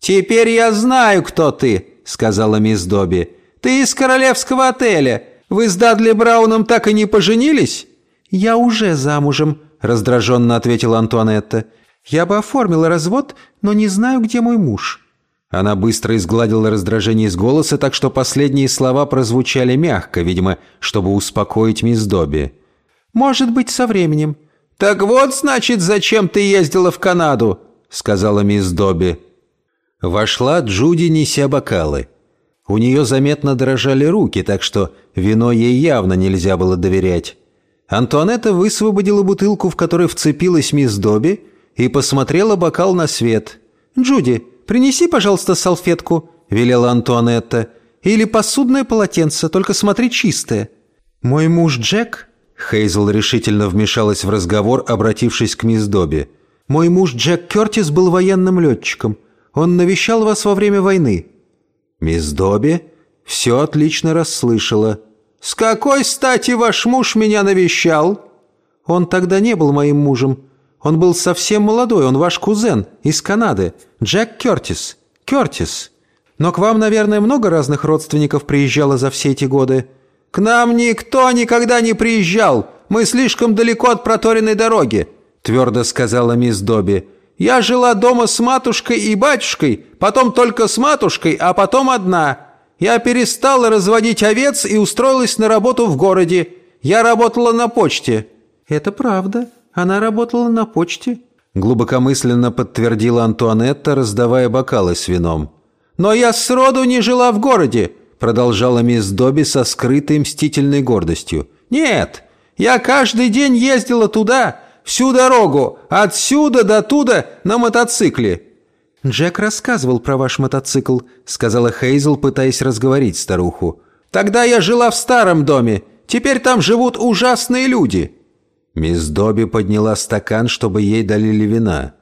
«Теперь я знаю, кто ты», — сказала мисс Добби. «Ты из королевского отеля. Вы с Дадли Брауном так и не поженились?» «Я уже замужем», — раздраженно ответила Антуанетта. «Я бы оформила развод, но не знаю, где мой муж». Она быстро изгладила раздражение из голоса, так что последние слова прозвучали мягко, видимо, чтобы успокоить мисс Добби. «Может быть, со временем». «Так вот, значит, зачем ты ездила в Канаду?» — сказала мисс Добби. Вошла Джуди, неся бокалы. У нее заметно дрожали руки, так что вино ей явно нельзя было доверять. Антуанетта высвободила бутылку, в которой вцепилась мисс Добби, и посмотрела бокал на свет. «Джуди, «Принеси, пожалуйста, салфетку», — велела Антуанетта. «Или посудное полотенце, только смотри чистое». «Мой муж Джек...» Хейзел решительно вмешалась в разговор, обратившись к мисс Добби. «Мой муж Джек Кертис был военным летчиком. Он навещал вас во время войны». Мисс Добби все отлично расслышала. «С какой стати ваш муж меня навещал?» «Он тогда не был моим мужем. Он был совсем молодой, он ваш кузен из Канады, Джек Кертис. Кертис. Но к вам, наверное, много разных родственников приезжало за все эти годы?» «К нам никто никогда не приезжал. Мы слишком далеко от проторенной дороги», — твердо сказала мисс Добби. «Я жила дома с матушкой и батюшкой, потом только с матушкой, а потом одна. Я перестала разводить овец и устроилась на работу в городе. Я работала на почте». «Это правда. Она работала на почте», — глубокомысленно подтвердила Антуанетта, раздавая бокалы с вином. «Но я сроду не жила в городе», — продолжала мисс Добби со скрытой мстительной гордостью. «Нет, я каждый день ездила туда, всю дорогу, отсюда до туда на мотоцикле». «Джек рассказывал про ваш мотоцикл», — сказала Хейзел, пытаясь разговорить старуху. «Тогда я жила в старом доме. Теперь там живут ужасные люди». Мисс Добби подняла стакан, чтобы ей долили вина.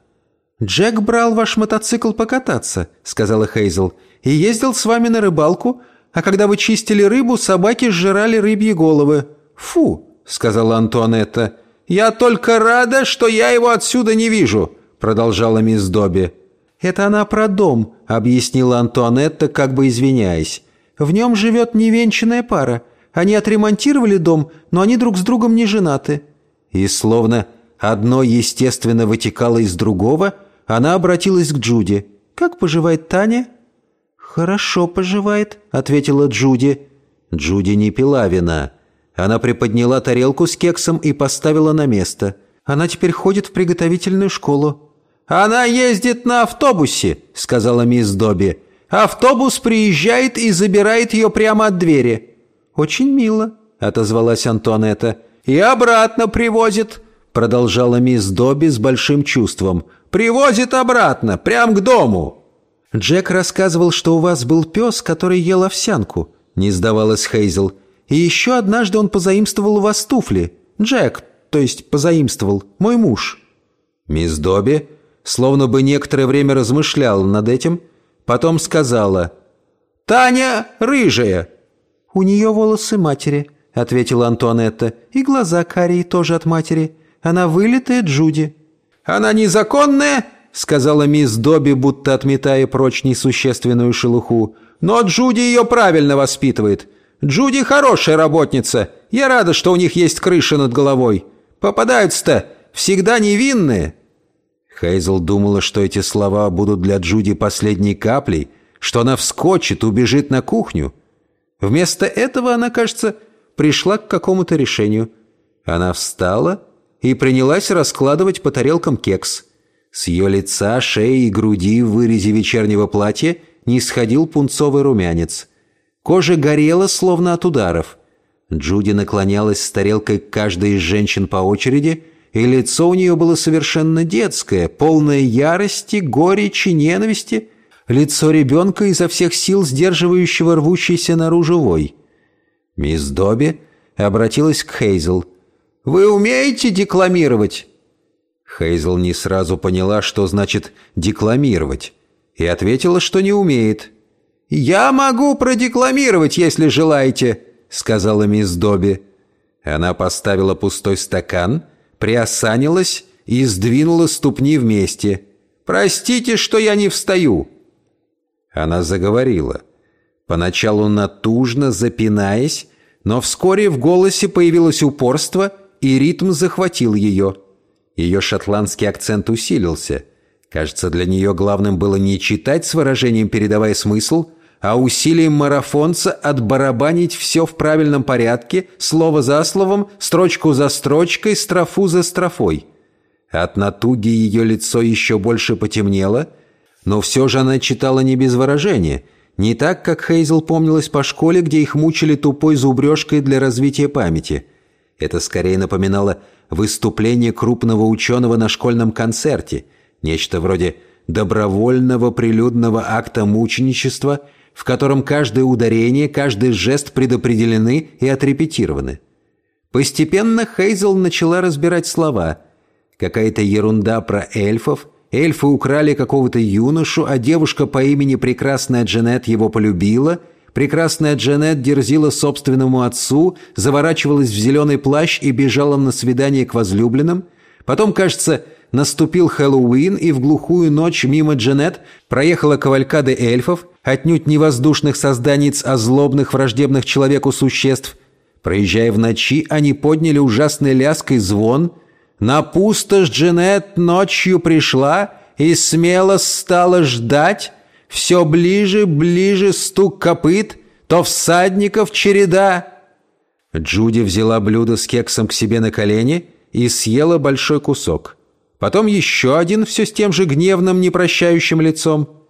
«Джек брал ваш мотоцикл покататься», — сказала Хейзел, «и ездил с вами на рыбалку, а когда вы чистили рыбу, собаки сжирали рыбьи головы». «Фу», — сказала Антуанетта, «я только рада, что я его отсюда не вижу», — продолжала мисс Добби. «Это она про дом», — объяснила Антуанетта, как бы извиняясь. «В нем живет невенчанная пара. Они отремонтировали дом, но они друг с другом не женаты». И словно одно естественно вытекало из другого — она обратилась к Джуди. «Как поживает Таня?» «Хорошо поживает», — ответила Джуди. Джуди не пила вина. Она приподняла тарелку с кексом и поставила на место. «Она теперь ходит в приготовительную школу». «Она ездит на автобусе», — сказала мисс Добби. «Автобус приезжает и забирает ее прямо от двери». «Очень мило», — отозвалась Антуанетта. «И обратно привозит», — продолжала мисс Добби с большим чувством. Привозит обратно, прямо к дому». «Джек рассказывал, что у вас был пес, который ел овсянку», — не сдавалась Хейзел. «И еще однажды он позаимствовал у вас туфли. Джек, то есть позаимствовал, мой муж». Мисс Добби, словно бы некоторое время размышляла над этим, потом сказала «Таня рыжая». «У нее волосы матери», — ответила Антуанетта, «и глаза карие тоже от матери. Она вылитая Джуди». «Она незаконная», — сказала мисс Добби, будто отметая прочь несущественную шелуху. «Но Джуди ее правильно воспитывает. Джуди хорошая работница. Я рада, что у них есть крыша над головой. Попадаются-то всегда невинные». Хейзел думала, что эти слова будут для Джуди последней каплей, что она вскочит, убежит на кухню. Вместо этого она, кажется, пришла к какому-то решению. Она встала и принялась раскладывать по тарелкам кекс. С ее лица, шеи и груди в вырезе вечернего платья не сходил пунцовый румянец. Кожа горела, словно от ударов. Джуди наклонялась с тарелкой к каждой из женщин по очереди, и лицо у нее было совершенно детское, полное ярости, горечи, ненависти, лицо ребенка изо всех сил сдерживающего рвущийся наружу вой. Мисс Добби обратилась к Хейзел – вы умеете декламировать?» Хейзел не сразу поняла, что значит «декламировать», и ответила, что не умеет. «Я могу продекламировать, если желаете», — сказала мисс Добби. Она поставила пустой стакан, приосанилась и сдвинула ступни вместе. «Простите, что я не встаю». Она заговорила. Поначалу натужно, запинаясь, но вскоре в голосе появилось упорство — и ритм захватил ее. Ее шотландский акцент усилился. Кажется, для нее главным было не читать с выражением, передавая смысл, а усилием марафонца отбарабанить все в правильном порядке, слово за словом, строчку за строчкой, строфу за строфой. От натуги ее лицо еще больше потемнело, но все же она читала не без выражения, не так, как Хейзел помнилась по школе, где их мучили тупой зубрежкой для развития памяти – это скорее напоминало выступление крупного ученого на школьном концерте, нечто вроде добровольного прилюдного акта мученичества, в котором каждое ударение, каждый жест предопределены и отрепетированы. Постепенно Хейзел начала разбирать слова. Какая-то ерунда про эльфов, эльфы украли какого-то юношу, а девушка по имени Прекрасная Джанет его полюбила – Прекрасная Джанет дерзила собственному отцу, заворачивалась в зеленый плащ и бежала на свидание к возлюбленным. Потом, кажется, наступил Хэллоуин, и в глухую ночь мимо Джанет проехала кавалькада эльфов, отнюдь не воздушных созданиц, а злобных враждебных человеку существ. Проезжая в ночи, они подняли ужасный ляск и звон. На пустошь Джанет ночью пришла и смело стала ждать. Все ближе, ближе стук копыт, то всадников череда. Джуди взяла блюдо с кексом к себе на колени и съела большой кусок. Потом еще один, все с тем же гневным, непрощающим лицом.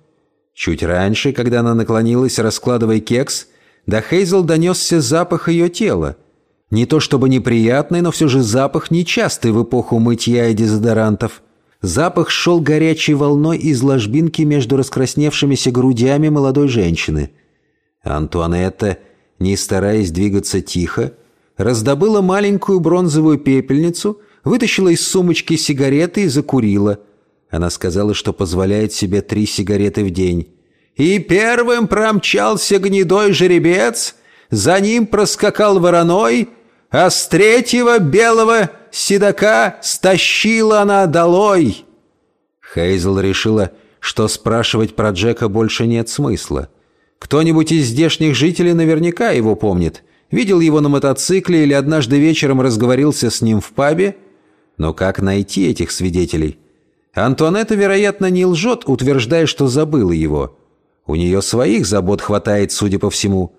Чуть раньше, когда она наклонилась, раскладывая кекс, до Хейзел донесся запах ее тела. Не то чтобы неприятный, но все же запах нечастый в эпоху мытья и дезодорантов. Запах шел горячей волной из ложбинки между раскрасневшимися грудями молодой женщины. Антуанетта, не стараясь двигаться тихо, раздобыла маленькую бронзовую пепельницу, вытащила из сумочки сигареты и закурила. Она сказала, что позволяет себе три сигареты в день. И первым промчался гнедой жеребец, за ним проскакал вороной, а с третьего белого седока стащила она долой. Хейзел решила, что спрашивать про Джека больше нет смысла. Кто-нибудь из здешних жителей наверняка его помнит. Видел его на мотоцикле или однажды вечером разговорился с ним в пабе. Но как найти этих свидетелей? Антуанетта, вероятно, не лжет, утверждая, что забыла его. У нее своих забот хватает, судя по всему.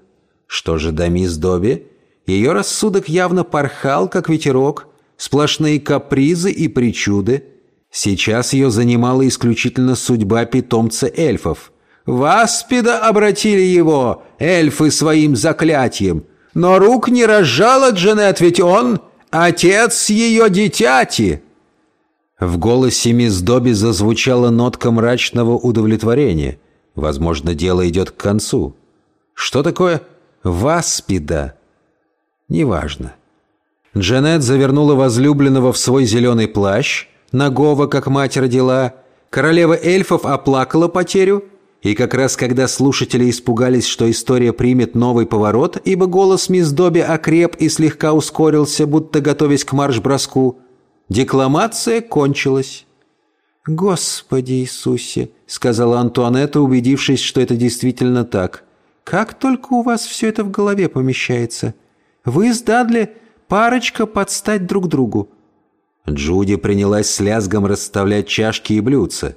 Что же до мисс Добби? Ее рассудок явно порхал, как ветерок, сплошные капризы и причуды. Сейчас ее занимала исключительно судьба питомца эльфов. В обратили его, эльфы, своим заклятием. Но рук не разжала Джанет, ведь он отец ее дитяти. В голосе мисс Добби зазвучала нотка мрачного удовлетворения. Возможно, дело идет к концу. Что такое «васпида»? Неважно. Джанет завернула возлюбленного в свой зеленый плащ, нагого, как мать родила. Королева эльфов оплакала потерю, и как раз когда слушатели испугались, что история примет новый поворот, ибо голос мисс Добби окреп и слегка ускорился, будто готовясь к марш-броску, декламация кончилась. «Господи Иисусе!» — сказала Антуанетта, убедившись, что это действительно так. «Как только у вас все это в голове помещается!» Вы с Дадли парочка подстать друг другу». Джуди принялась с лязгом расставлять чашки и блюдца.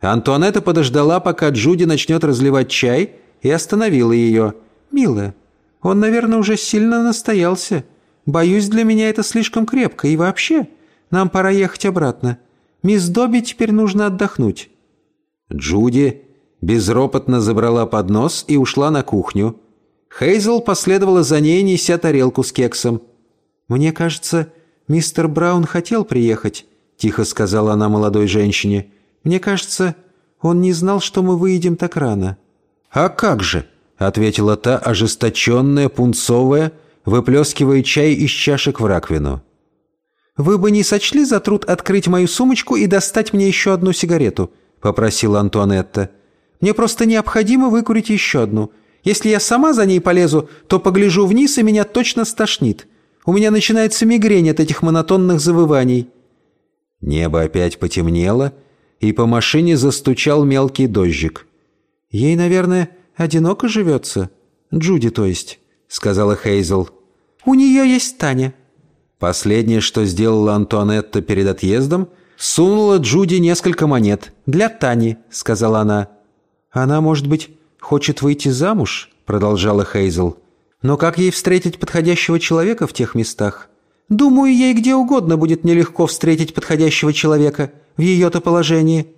Антуанетта подождала, пока Джуди начнет разливать чай, и остановила ее. «Милая, он, наверное, уже сильно настоялся. Боюсь, для меня это слишком крепко. И вообще, нам пора ехать обратно. Мисс Добби теперь нужно отдохнуть». Джуди безропотно забрала поднос и ушла на кухню. Хейзел последовала за ней, неся тарелку с кексом. «Мне кажется, мистер Браун хотел приехать», — тихо сказала она молодой женщине. «Мне кажется, он не знал, что мы выедем так рано». «А как же?» — ответила та ожесточенная, пунцовая, выплескивая чай из чашек в раковину. «Вы бы не сочли за труд открыть мою сумочку и достать мне еще одну сигарету?» — попросила Антуанетта. «Мне просто необходимо выкурить еще одну. Если я сама за ней полезу, то погляжу вниз, и меня точно стошнит. У меня начинается мигрень от этих монотонных завываний». Небо опять потемнело, и по машине застучал мелкий дождик. «Ей, наверное, одиноко живется. Джуди, то есть», — сказала Хейзел. «У нее есть Таня». Последнее, что сделала Антуанетта перед отъездом, сунула Джуди несколько монет. «Для Тани», — сказала она. «Она, может быть, хочет выйти замуж», — продолжала Хейзел. «Но как ей встретить подходящего человека в тех местах? Думаю, ей где угодно будет нелегко встретить подходящего человека в ее-то положении.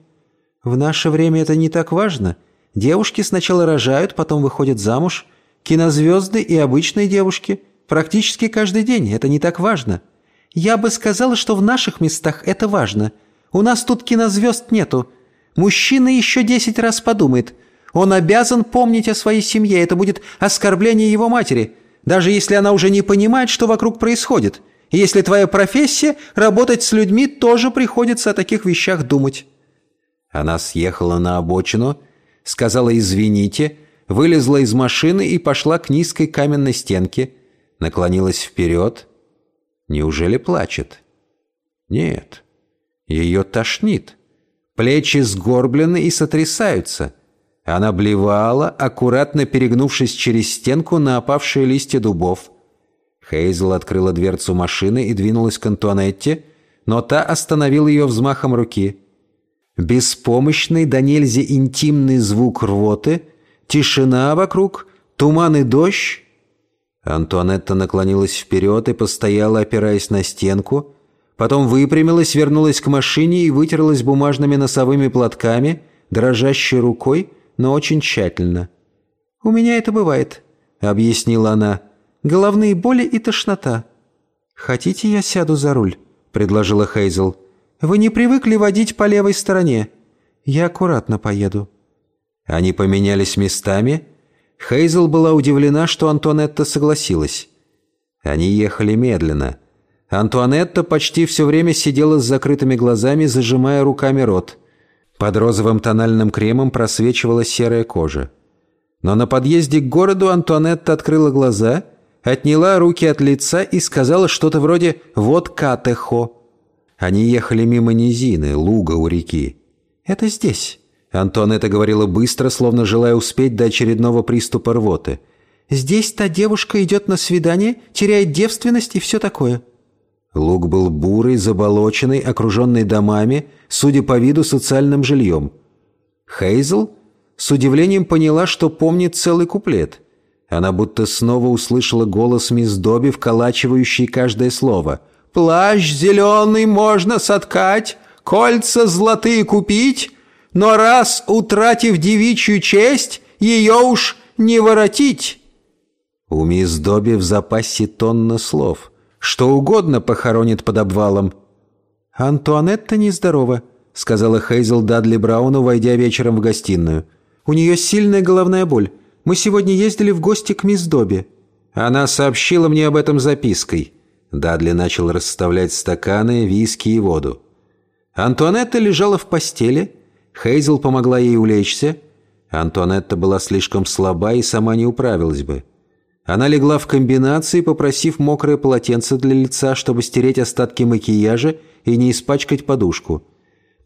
В наше время это не так важно. Девушки сначала рожают, потом выходят замуж. Кинозвезды и обычные девушки. Практически каждый день. Это не так важно. Я бы сказала, что в наших местах это важно. У нас тут кинозвезд нету. Мужчина еще десять раз подумает – он обязан помнить о своей семье, это будет оскорбление его матери, даже если она уже не понимает, что вокруг происходит. И если твоя профессия – работать с людьми, тоже приходится о таких вещах думать». Она съехала на обочину, сказала «извините», вылезла из машины и пошла к низкой каменной стенке, наклонилась вперед. Неужели плачет? Нет. Ее тошнит. Плечи сгорблены и сотрясаются. Она блевала, аккуратно перегнувшись через стенку на опавшие листья дубов. Хейзел открыла дверцу машины и двинулась к Антуанетте, но та остановила ее взмахом руки. Беспомощный да нельзя интимный звук рвоты, тишина вокруг, туман и дождь. Антуанетта наклонилась вперед и постояла, опираясь на стенку, Потом выпрямилась, вернулась к машине и вытерлась бумажными носовыми платками, дрожащей рукой, но очень тщательно. «У меня это бывает», — объяснила она. «Головные боли и тошнота». «Хотите, я сяду за руль?» — предложила Хейзел. «Вы не привыкли водить по левой стороне. Я аккуратно поеду». Они поменялись местами. Хейзел была удивлена, что Антуанетта согласилась. Они ехали медленно — Антуанетта почти все время сидела с закрытыми глазами, зажимая руками рот. Под розовым тональным кремом просвечивала серая кожа. Но на подъезде к городу Антуанетта открыла глаза, отняла руки от лица и сказала что-то вроде «Вот Катехо». Они ехали мимо низины, луга у реки. «Это здесь», — Антуанетта говорила быстро, словно желая успеть до очередного приступа рвоты. «Здесь та девушка идет на свидание, теряет девственность и все такое». Луг был бурый, заболоченный, окруженный домами, судя по виду, социальным жильем. Хейзл с удивлением поняла, что помнит целый куплет. Она будто снова услышала голос мисс Доби, вколачивающий каждое слово. «Плащ зеленый можно соткать, кольца золотые купить, но раз, утратив девичью честь, ее уж не воротить». У мисс Доби в запасе тонна слов – что угодно похоронит под обвалом». «Антуанетта нездорова», — сказала Хейзел Дадли Брауну, войдя вечером в гостиную. «У нее сильная головная боль. Мы сегодня ездили в гости к мисс Добби». «Она сообщила мне об этом запиской». Дадли начал расставлять стаканы, виски и воду. Антуанетта лежала в постели. Хейзел помогла ей улечься. Антуанетта была слишком слаба и сама не управилась бы. Она легла в комбинации, попросив мокрое полотенце для лица, чтобы стереть остатки макияжа и не испачкать подушку.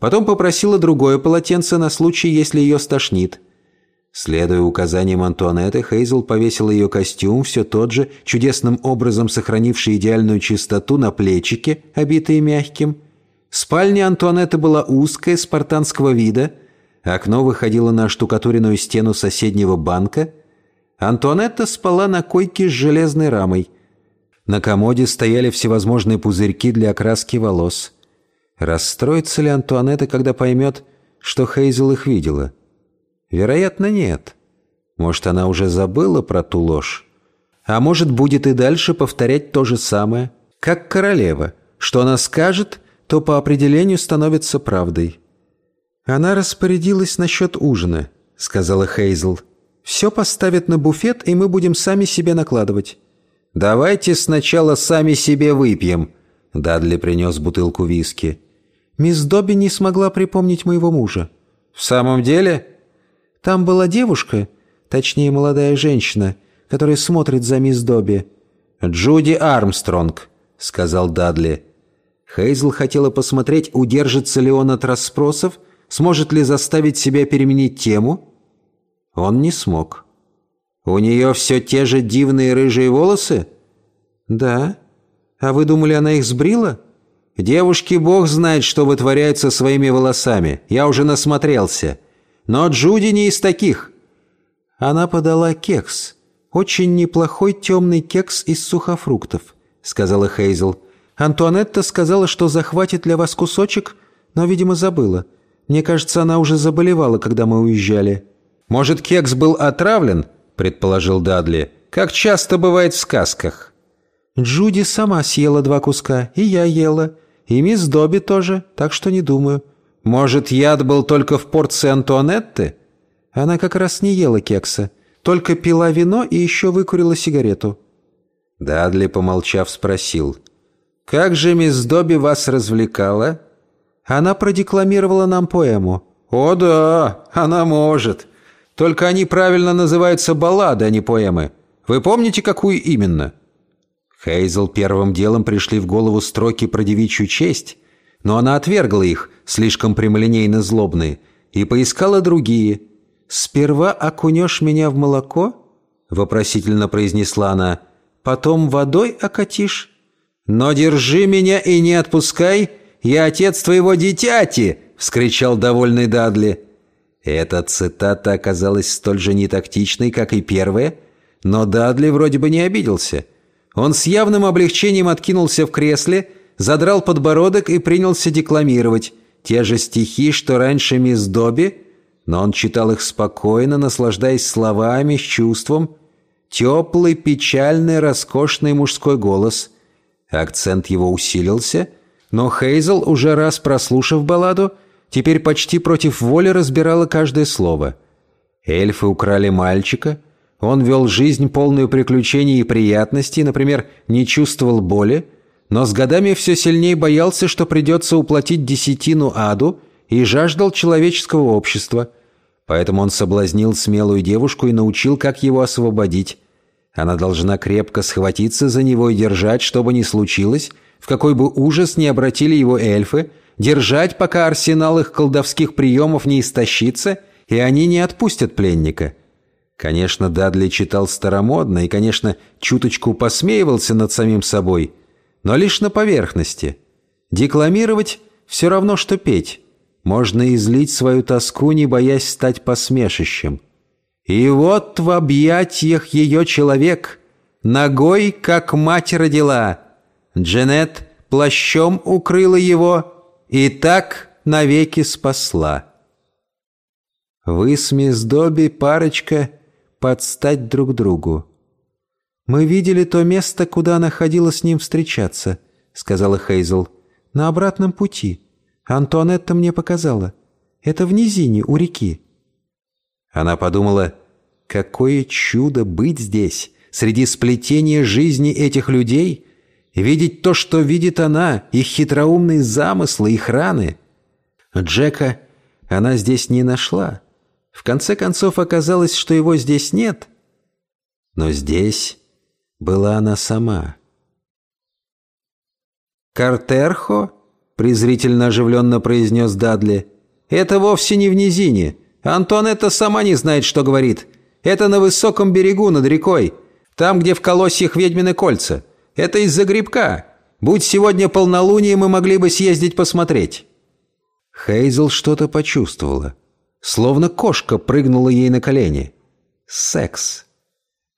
Потом попросила другое полотенце на случай, если ее стошнит. Следуя указаниям Антуанетты, Хейзел повесила ее костюм, все тот же, чудесным образом сохранивший идеальную чистоту, на плечике, обитые мягким. Спальня Антуанетты была узкая, спартанского вида. Окно выходило на штукатуренную стену соседнего банка – Антуанетта спала на койке с железной рамой. На комоде стояли всевозможные пузырьки для окраски волос. Расстроится ли Антуанетта, когда поймет, что Хейзел их видела? Вероятно, нет. Может, она уже забыла про ту ложь? А может, будет и дальше повторять то же самое, как королева. Что она скажет, то по определению становится правдой. «Она распорядилась насчет ужина», — сказала Хейзел. Все поставят на буфет, и мы будем сами себе накладывать». «Давайте сначала сами себе выпьем», — Дадли принес бутылку виски. «Мисс Добби не смогла припомнить моего мужа». «В самом деле?» «Там была девушка, точнее, молодая женщина, которая смотрит за мисс Добби». «Джуди Армстронг», — сказал Дадли. Хейзл хотела посмотреть, удержится ли он от расспросов, сможет ли заставить себя переменить тему — он не смог. «У нее все те же дивные рыжие волосы?» «Да. А вы думали, она их сбрила?» «Девушки, бог знает, что вытворяют со своими волосами. Я уже насмотрелся. Но Джуди не из таких». Она подала кекс. «Очень неплохой темный кекс из сухофруктов», — сказала Хейзел. «Антуанетта сказала, что захватит для вас кусочек, но, видимо, забыла. Мне кажется, она уже заболевала, когда мы уезжали». «Может, кекс был отравлен?» – предположил Дадли. «Как часто бывает в сказках». «Джуди сама съела два куска, и я ела. И мисс Добби тоже, так что не думаю». «Может, яд был только в порции Антуанетты?» Она как раз не ела кекса, только пила вино и еще выкурила сигарету. Дадли, помолчав, спросил. «Как же мисс Добби вас развлекала?» Она продекламировала нам поэму. «О да, она может. Только они правильно называются баллады, а не поэмы. Вы помните, какую именно?» Хейзел первым делом пришли в голову строки про девичью честь. но она отвергла их, слишком прямолинейно злобные, и поискала другие. «Сперва окунешь меня в молоко?» — вопросительно произнесла она. «Потом водой окатишь?» «Но держи меня и не отпускай, я отец твоего дитяти!» — вскричал довольный Дадли. Эта цитата оказалась столь же нетактичной, как и первая, но Дадли вроде бы не обиделся. Он с явным облегчением откинулся в кресле, задрал подбородок и принялся декламировать те же стихи, что раньше мисс Добби, но он читал их спокойно, наслаждаясь словами, с чувством. Теплый, печальный, роскошный мужской голос. Акцент его усилился, но Хейзел, уже раз прослушав балладу, теперь почти против воли разбирала каждое слово. Эльфы украли мальчика, он вел жизнь полную приключений и приятностей, например, не чувствовал боли, но с годами все сильнее боялся, что придется уплатить десятину аду и жаждал человеческого общества. Поэтому он соблазнил смелую девушку и научил, как его освободить. Она должна крепко схватиться за него и держать, что бы ни случилось, в какой бы ужас ни обратили его эльфы, держать, пока арсенал их колдовских приемов не истощится, и они не отпустят пленника. Конечно, Дадли читал старомодно и, конечно, чуточку посмеивался над самим собой – но лишь на поверхности. Декламировать все равно, что петь. Можно излить свою тоску, не боясь стать посмешищем. И вот в объятиях ее человек, ногой, как мать родила. Джанет плащом укрыла его и так навеки спасла. Вы с мисс Добби парочка подстать друг другу. «Мы видели то место, куда она ходила с ним встречаться», — сказала Хейзел. «На обратном пути. Антуанетта мне показала. Это в низине, у реки». Она подумала, какое чудо быть здесь, среди сплетения жизни этих людей, видеть то, что видит она, их хитроумные замыслы, их раны. Джека она здесь не нашла. В конце концов оказалось, что его здесь нет. Но здесь была она сама. «Картерхо?» — презрительно оживленно произнес Дадли. «Это вовсе не в низине. Антуанетта сама не знает, что говорит. Это на высоком берегу над рекой, там, где в колосьях ведьмины кольца. Это из-за грибка. Будь сегодня полнолуние, мы могли бы съездить посмотреть». Хейзел что-то почувствовала. Словно кошка прыгнула ей на колени. Секс.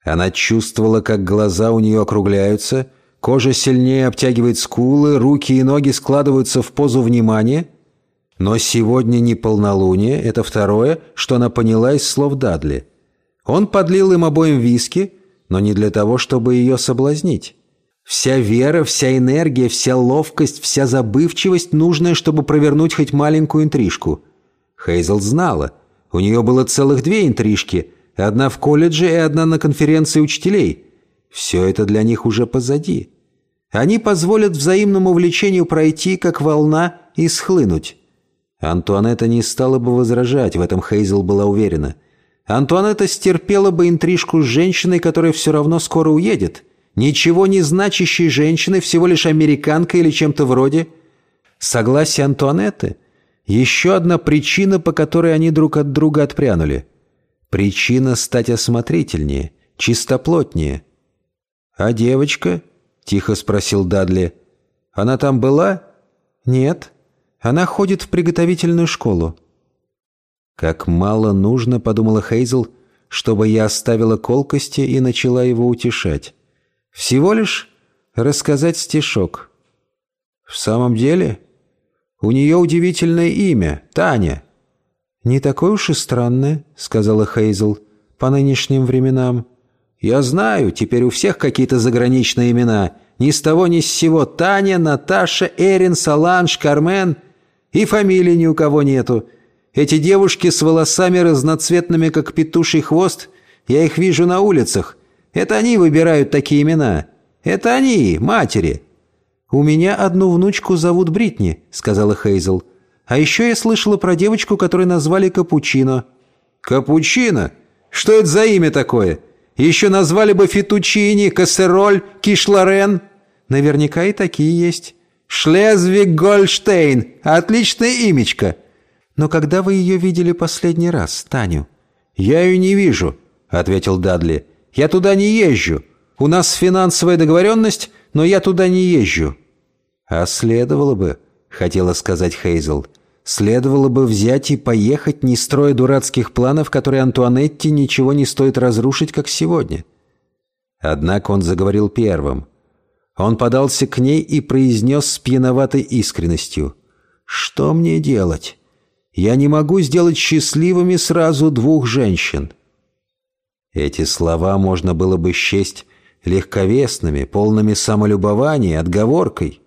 Она чувствовала, как глаза у нее округляются, кожа сильнее обтягивает скулы, руки и ноги складываются в позу внимания. Но сегодня не полнолуние, это второе, что она поняла из слов Дадли. Он подлил им обоим виски, но не для того, чтобы ее соблазнить. Вся вера, вся энергия, вся ловкость, вся забывчивость, нужная, чтобы провернуть хоть маленькую интрижку. Хейзел знала. У нее было целых две интрижки, Одна в колледже и одна на конференции учителей. Все это для них уже позади. Они позволят взаимному влечению пройти, как волна, и схлынуть. Антуанетта не стала бы возражать, в этом Хейзел была уверена. Антуанетта стерпела бы интрижку с женщиной, которая все равно скоро уедет. Ничего не значащей женщиной, всего лишь американкой или чем-то вроде. Согласие Антуанетты – еще одна причина, по которой они друг от друга отпрянули – Причина стать осмотрительнее, чистоплотнее. «А девочка?» — тихо спросил Дадли. «Она там была?» «Нет. Она ходит в приготовительную школу». «Как мало нужно», — подумала Хейзел, «чтобы я оставила колкости и начала его утешать. Всего лишь рассказать стишок». «В самом деле?» «У нее удивительное имя — Таня». «Не такое уж и странное», — сказала Хейзел, — «по нынешним временам». «Я знаю, теперь у всех какие-то заграничные имена. Ни с того ни с сего. Таня, Наташа, Эрин, Саланж, Кармен. И фамилии ни у кого нету. Эти девушки с волосами разноцветными, как петуший хвост, я их вижу на улицах. Это они выбирают такие имена. Это они, матери». «У меня одну внучку зовут Бритни», — сказала Хейзел. А еще я слышала про девочку, которую назвали Капучино». «Капучино? Что это за имя такое? Еще назвали бы фетучини, кассероль, кишлорен». «Наверняка и такие есть. Шлезвиг-Гольштейн! Отличное имечко!» «Но когда вы ее видели последний раз, Таню?» «Я ее не вижу», — ответил Дадли. «Я туда не езжу. У нас финансовая договоренность, но я туда не езжу». «А следовало бы», — хотела сказать Хейзел, «следовало бы взять и поехать, не строя дурацких планов, которые Антуанетте ничего не стоит разрушить, как сегодня». Однако он заговорил первым. Он подался к ней и произнес с пьяноватой искренностью. «Что мне делать? Я не могу сделать счастливыми сразу двух женщин». Эти слова можно было бы счесть легковесными, полными самолюбования, отговоркой.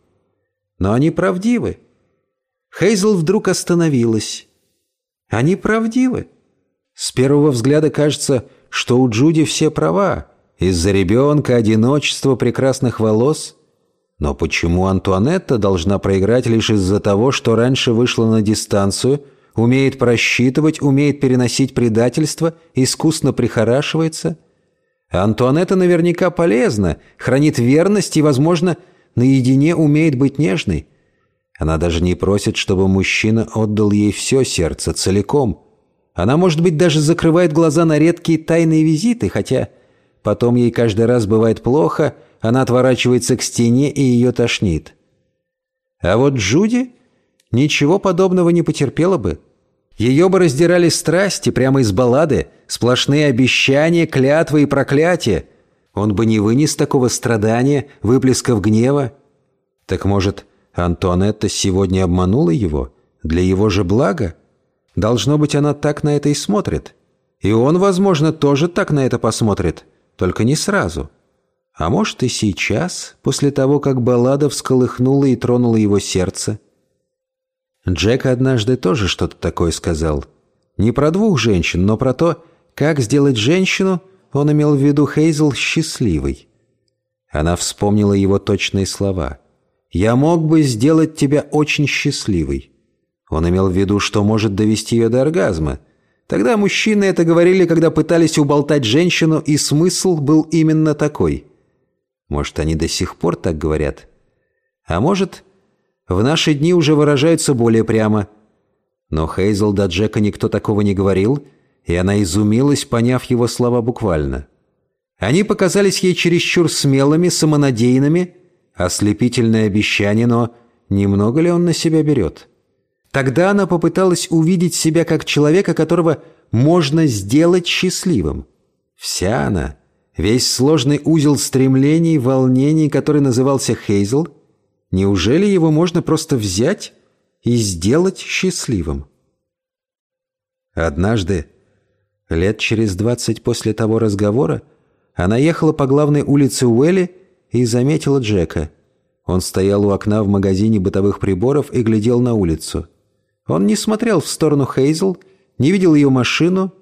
Но они правдивы. Хейзл вдруг остановилась. Они правдивы. С первого взгляда кажется, что у Джуди все права. Из-за ребенка, одиночества, прекрасных волос. Но почему Антуанетта должна проиграть лишь из-за того, что раньше вышла на дистанцию, умеет просчитывать, умеет переносить предательство, искусно прихорашивается? Антуанетта наверняка полезна, хранит верность и, возможно, наедине умеет быть нежной. Она даже не просит, чтобы мужчина отдал ей все сердце целиком. Она, может быть, даже закрывает глаза на редкие тайные визиты, хотя потом ей каждый раз бывает плохо, она отворачивается к стене и ее тошнит. А вот Джуди ничего подобного не потерпела бы. Ее бы раздирали страсти прямо из баллады, сплошные обещания, клятвы и проклятия. Он бы не вынес такого страдания, выплесков гнева. Так может, Антуанетта сегодня обманула его? Для его же блага? Должно быть, она так на это и смотрит. И он, возможно, тоже так на это посмотрит, только не сразу. А может, и сейчас, после того, как баллада всколыхнула и тронула его сердце. Джек однажды тоже что-то такое сказал. Не про двух женщин, но про то, как сделать женщину, он имел в виду Хейзел счастливой. Она вспомнила его точные слова. «Я мог бы сделать тебя очень счастливой». Он имел в виду, что может довести ее до оргазма. Тогда мужчины это говорили, когда пытались уболтать женщину, и смысл был именно такой. Может, они до сих пор так говорят? А может, в наши дни уже выражаются более прямо. Но Хейзел до Джека никто такого не говорил — и она изумилась, поняв его слова буквально. Они показались ей чересчур смелыми, самонадеянными, ослепительное обещание, но немного ли он на себя берет? Тогда она попыталась увидеть себя как человека, которого можно сделать счастливым. Вся она, весь сложный узел стремлений, волнений, который назывался Хейзел, неужели его можно просто взять и сделать счастливым? Однажды, Лет через двадцать после того разговора она ехала по главной улице Уэлли и заметила Джека. Он стоял у окна в магазине бытовых приборов и глядел на улицу. Он не смотрел в сторону Хейзел, не видел ее машину.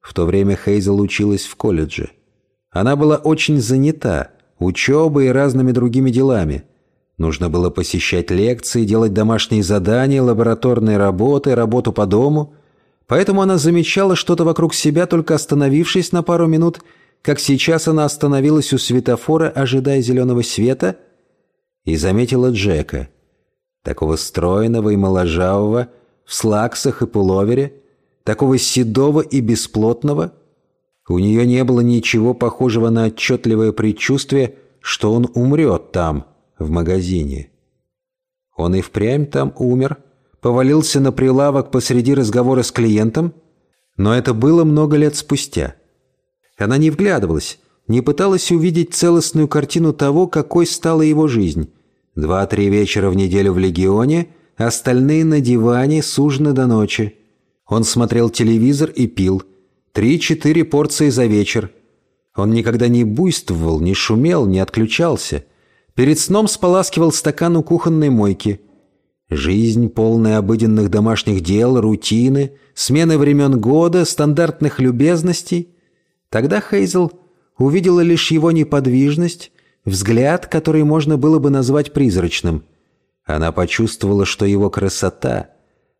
В то время Хейзел училась в колледже. Она была очень занята учебой и разными другими делами. Нужно было посещать лекции, делать домашние задания, лабораторные работы, работу по дому – Поэтому она замечала что-то вокруг себя, только остановившись на пару минут, как сейчас она остановилась у светофора, ожидая зеленого света, и заметила Джека, такого стройного и моложавого, в слаксах и пуловере, такого седого и бесплотного. У нее не было ничего похожего на отчетливое предчувствие, что он умрет там, в магазине. Он и впрямь там умер — повалился на прилавок посреди разговора с клиентом, но это было много лет спустя. Она не вглядывалась, не пыталась увидеть целостную картину того, какой стала его жизнь. Два-три вечера в неделю в Легионе, остальные на диване с ужина до ночи. Он смотрел телевизор и пил. Три-четыре порции за вечер. Он никогда не буйствовал, не шумел, не отключался. Перед сном споласкивал стакан у кухонной мойки – Жизнь, полная обыденных домашних дел, рутины, смены времен года, стандартных любезностей. Тогда Хейзел увидела лишь его неподвижность, взгляд, который можно было бы назвать призрачным. Она почувствовала, что его красота,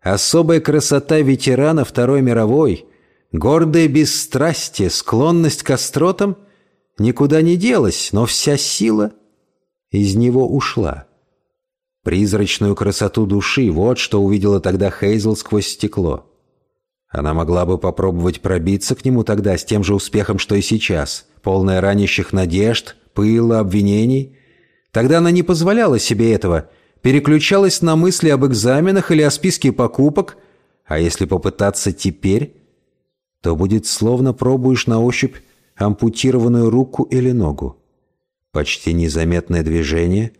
особая красота ветерана Второй мировой, гордое бесстрастие, склонность к остротам никуда не делась, но вся сила из него ушла. Призрачную красоту души — вот что увидела тогда Хейзл сквозь стекло. Она могла бы попробовать пробиться к нему тогда с тем же успехом, что и сейчас, полная ранящих надежд, пыла, обвинений. Тогда она не позволяла себе этого, переключалась на мысли об экзаменах или о списке покупок, а если попытаться теперь, то будет словно пробуешь на ощупь ампутированную руку или ногу. Почти незаметное движение,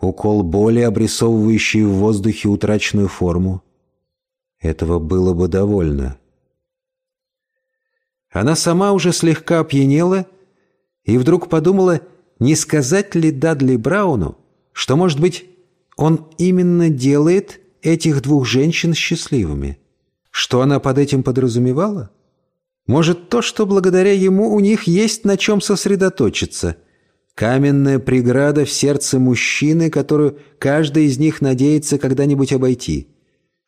укол боли, обрисовывающий в воздухе утраченную форму. Этого было бы довольно. Она сама уже слегка опьянела и вдруг подумала, не сказать ли Дадли Брауну, что, может быть, он именно делает этих двух женщин счастливыми. Что она под этим подразумевала? Может, то, что благодаря ему у них есть на чем сосредоточиться. Каменная преграда в сердце мужчины, которую каждый из них надеется когда-нибудь обойти.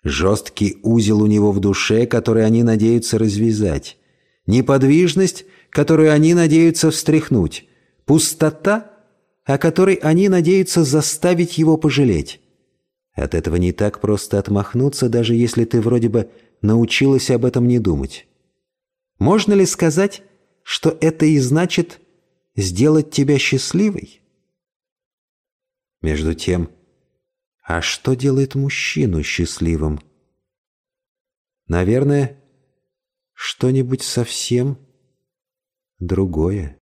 Жесткий узел у него в душе, который они надеются развязать. Неподвижность, которую они надеются встряхнуть. Пустота, о которой они надеются заставить его пожалеть. От этого не так просто отмахнуться, даже если ты вроде бы научилась об этом не думать. Можно ли сказать, что это и значит сделать тебя счастливой? Между тем, а что делает мужчину счастливым? Наверное, что-нибудь совсем другое.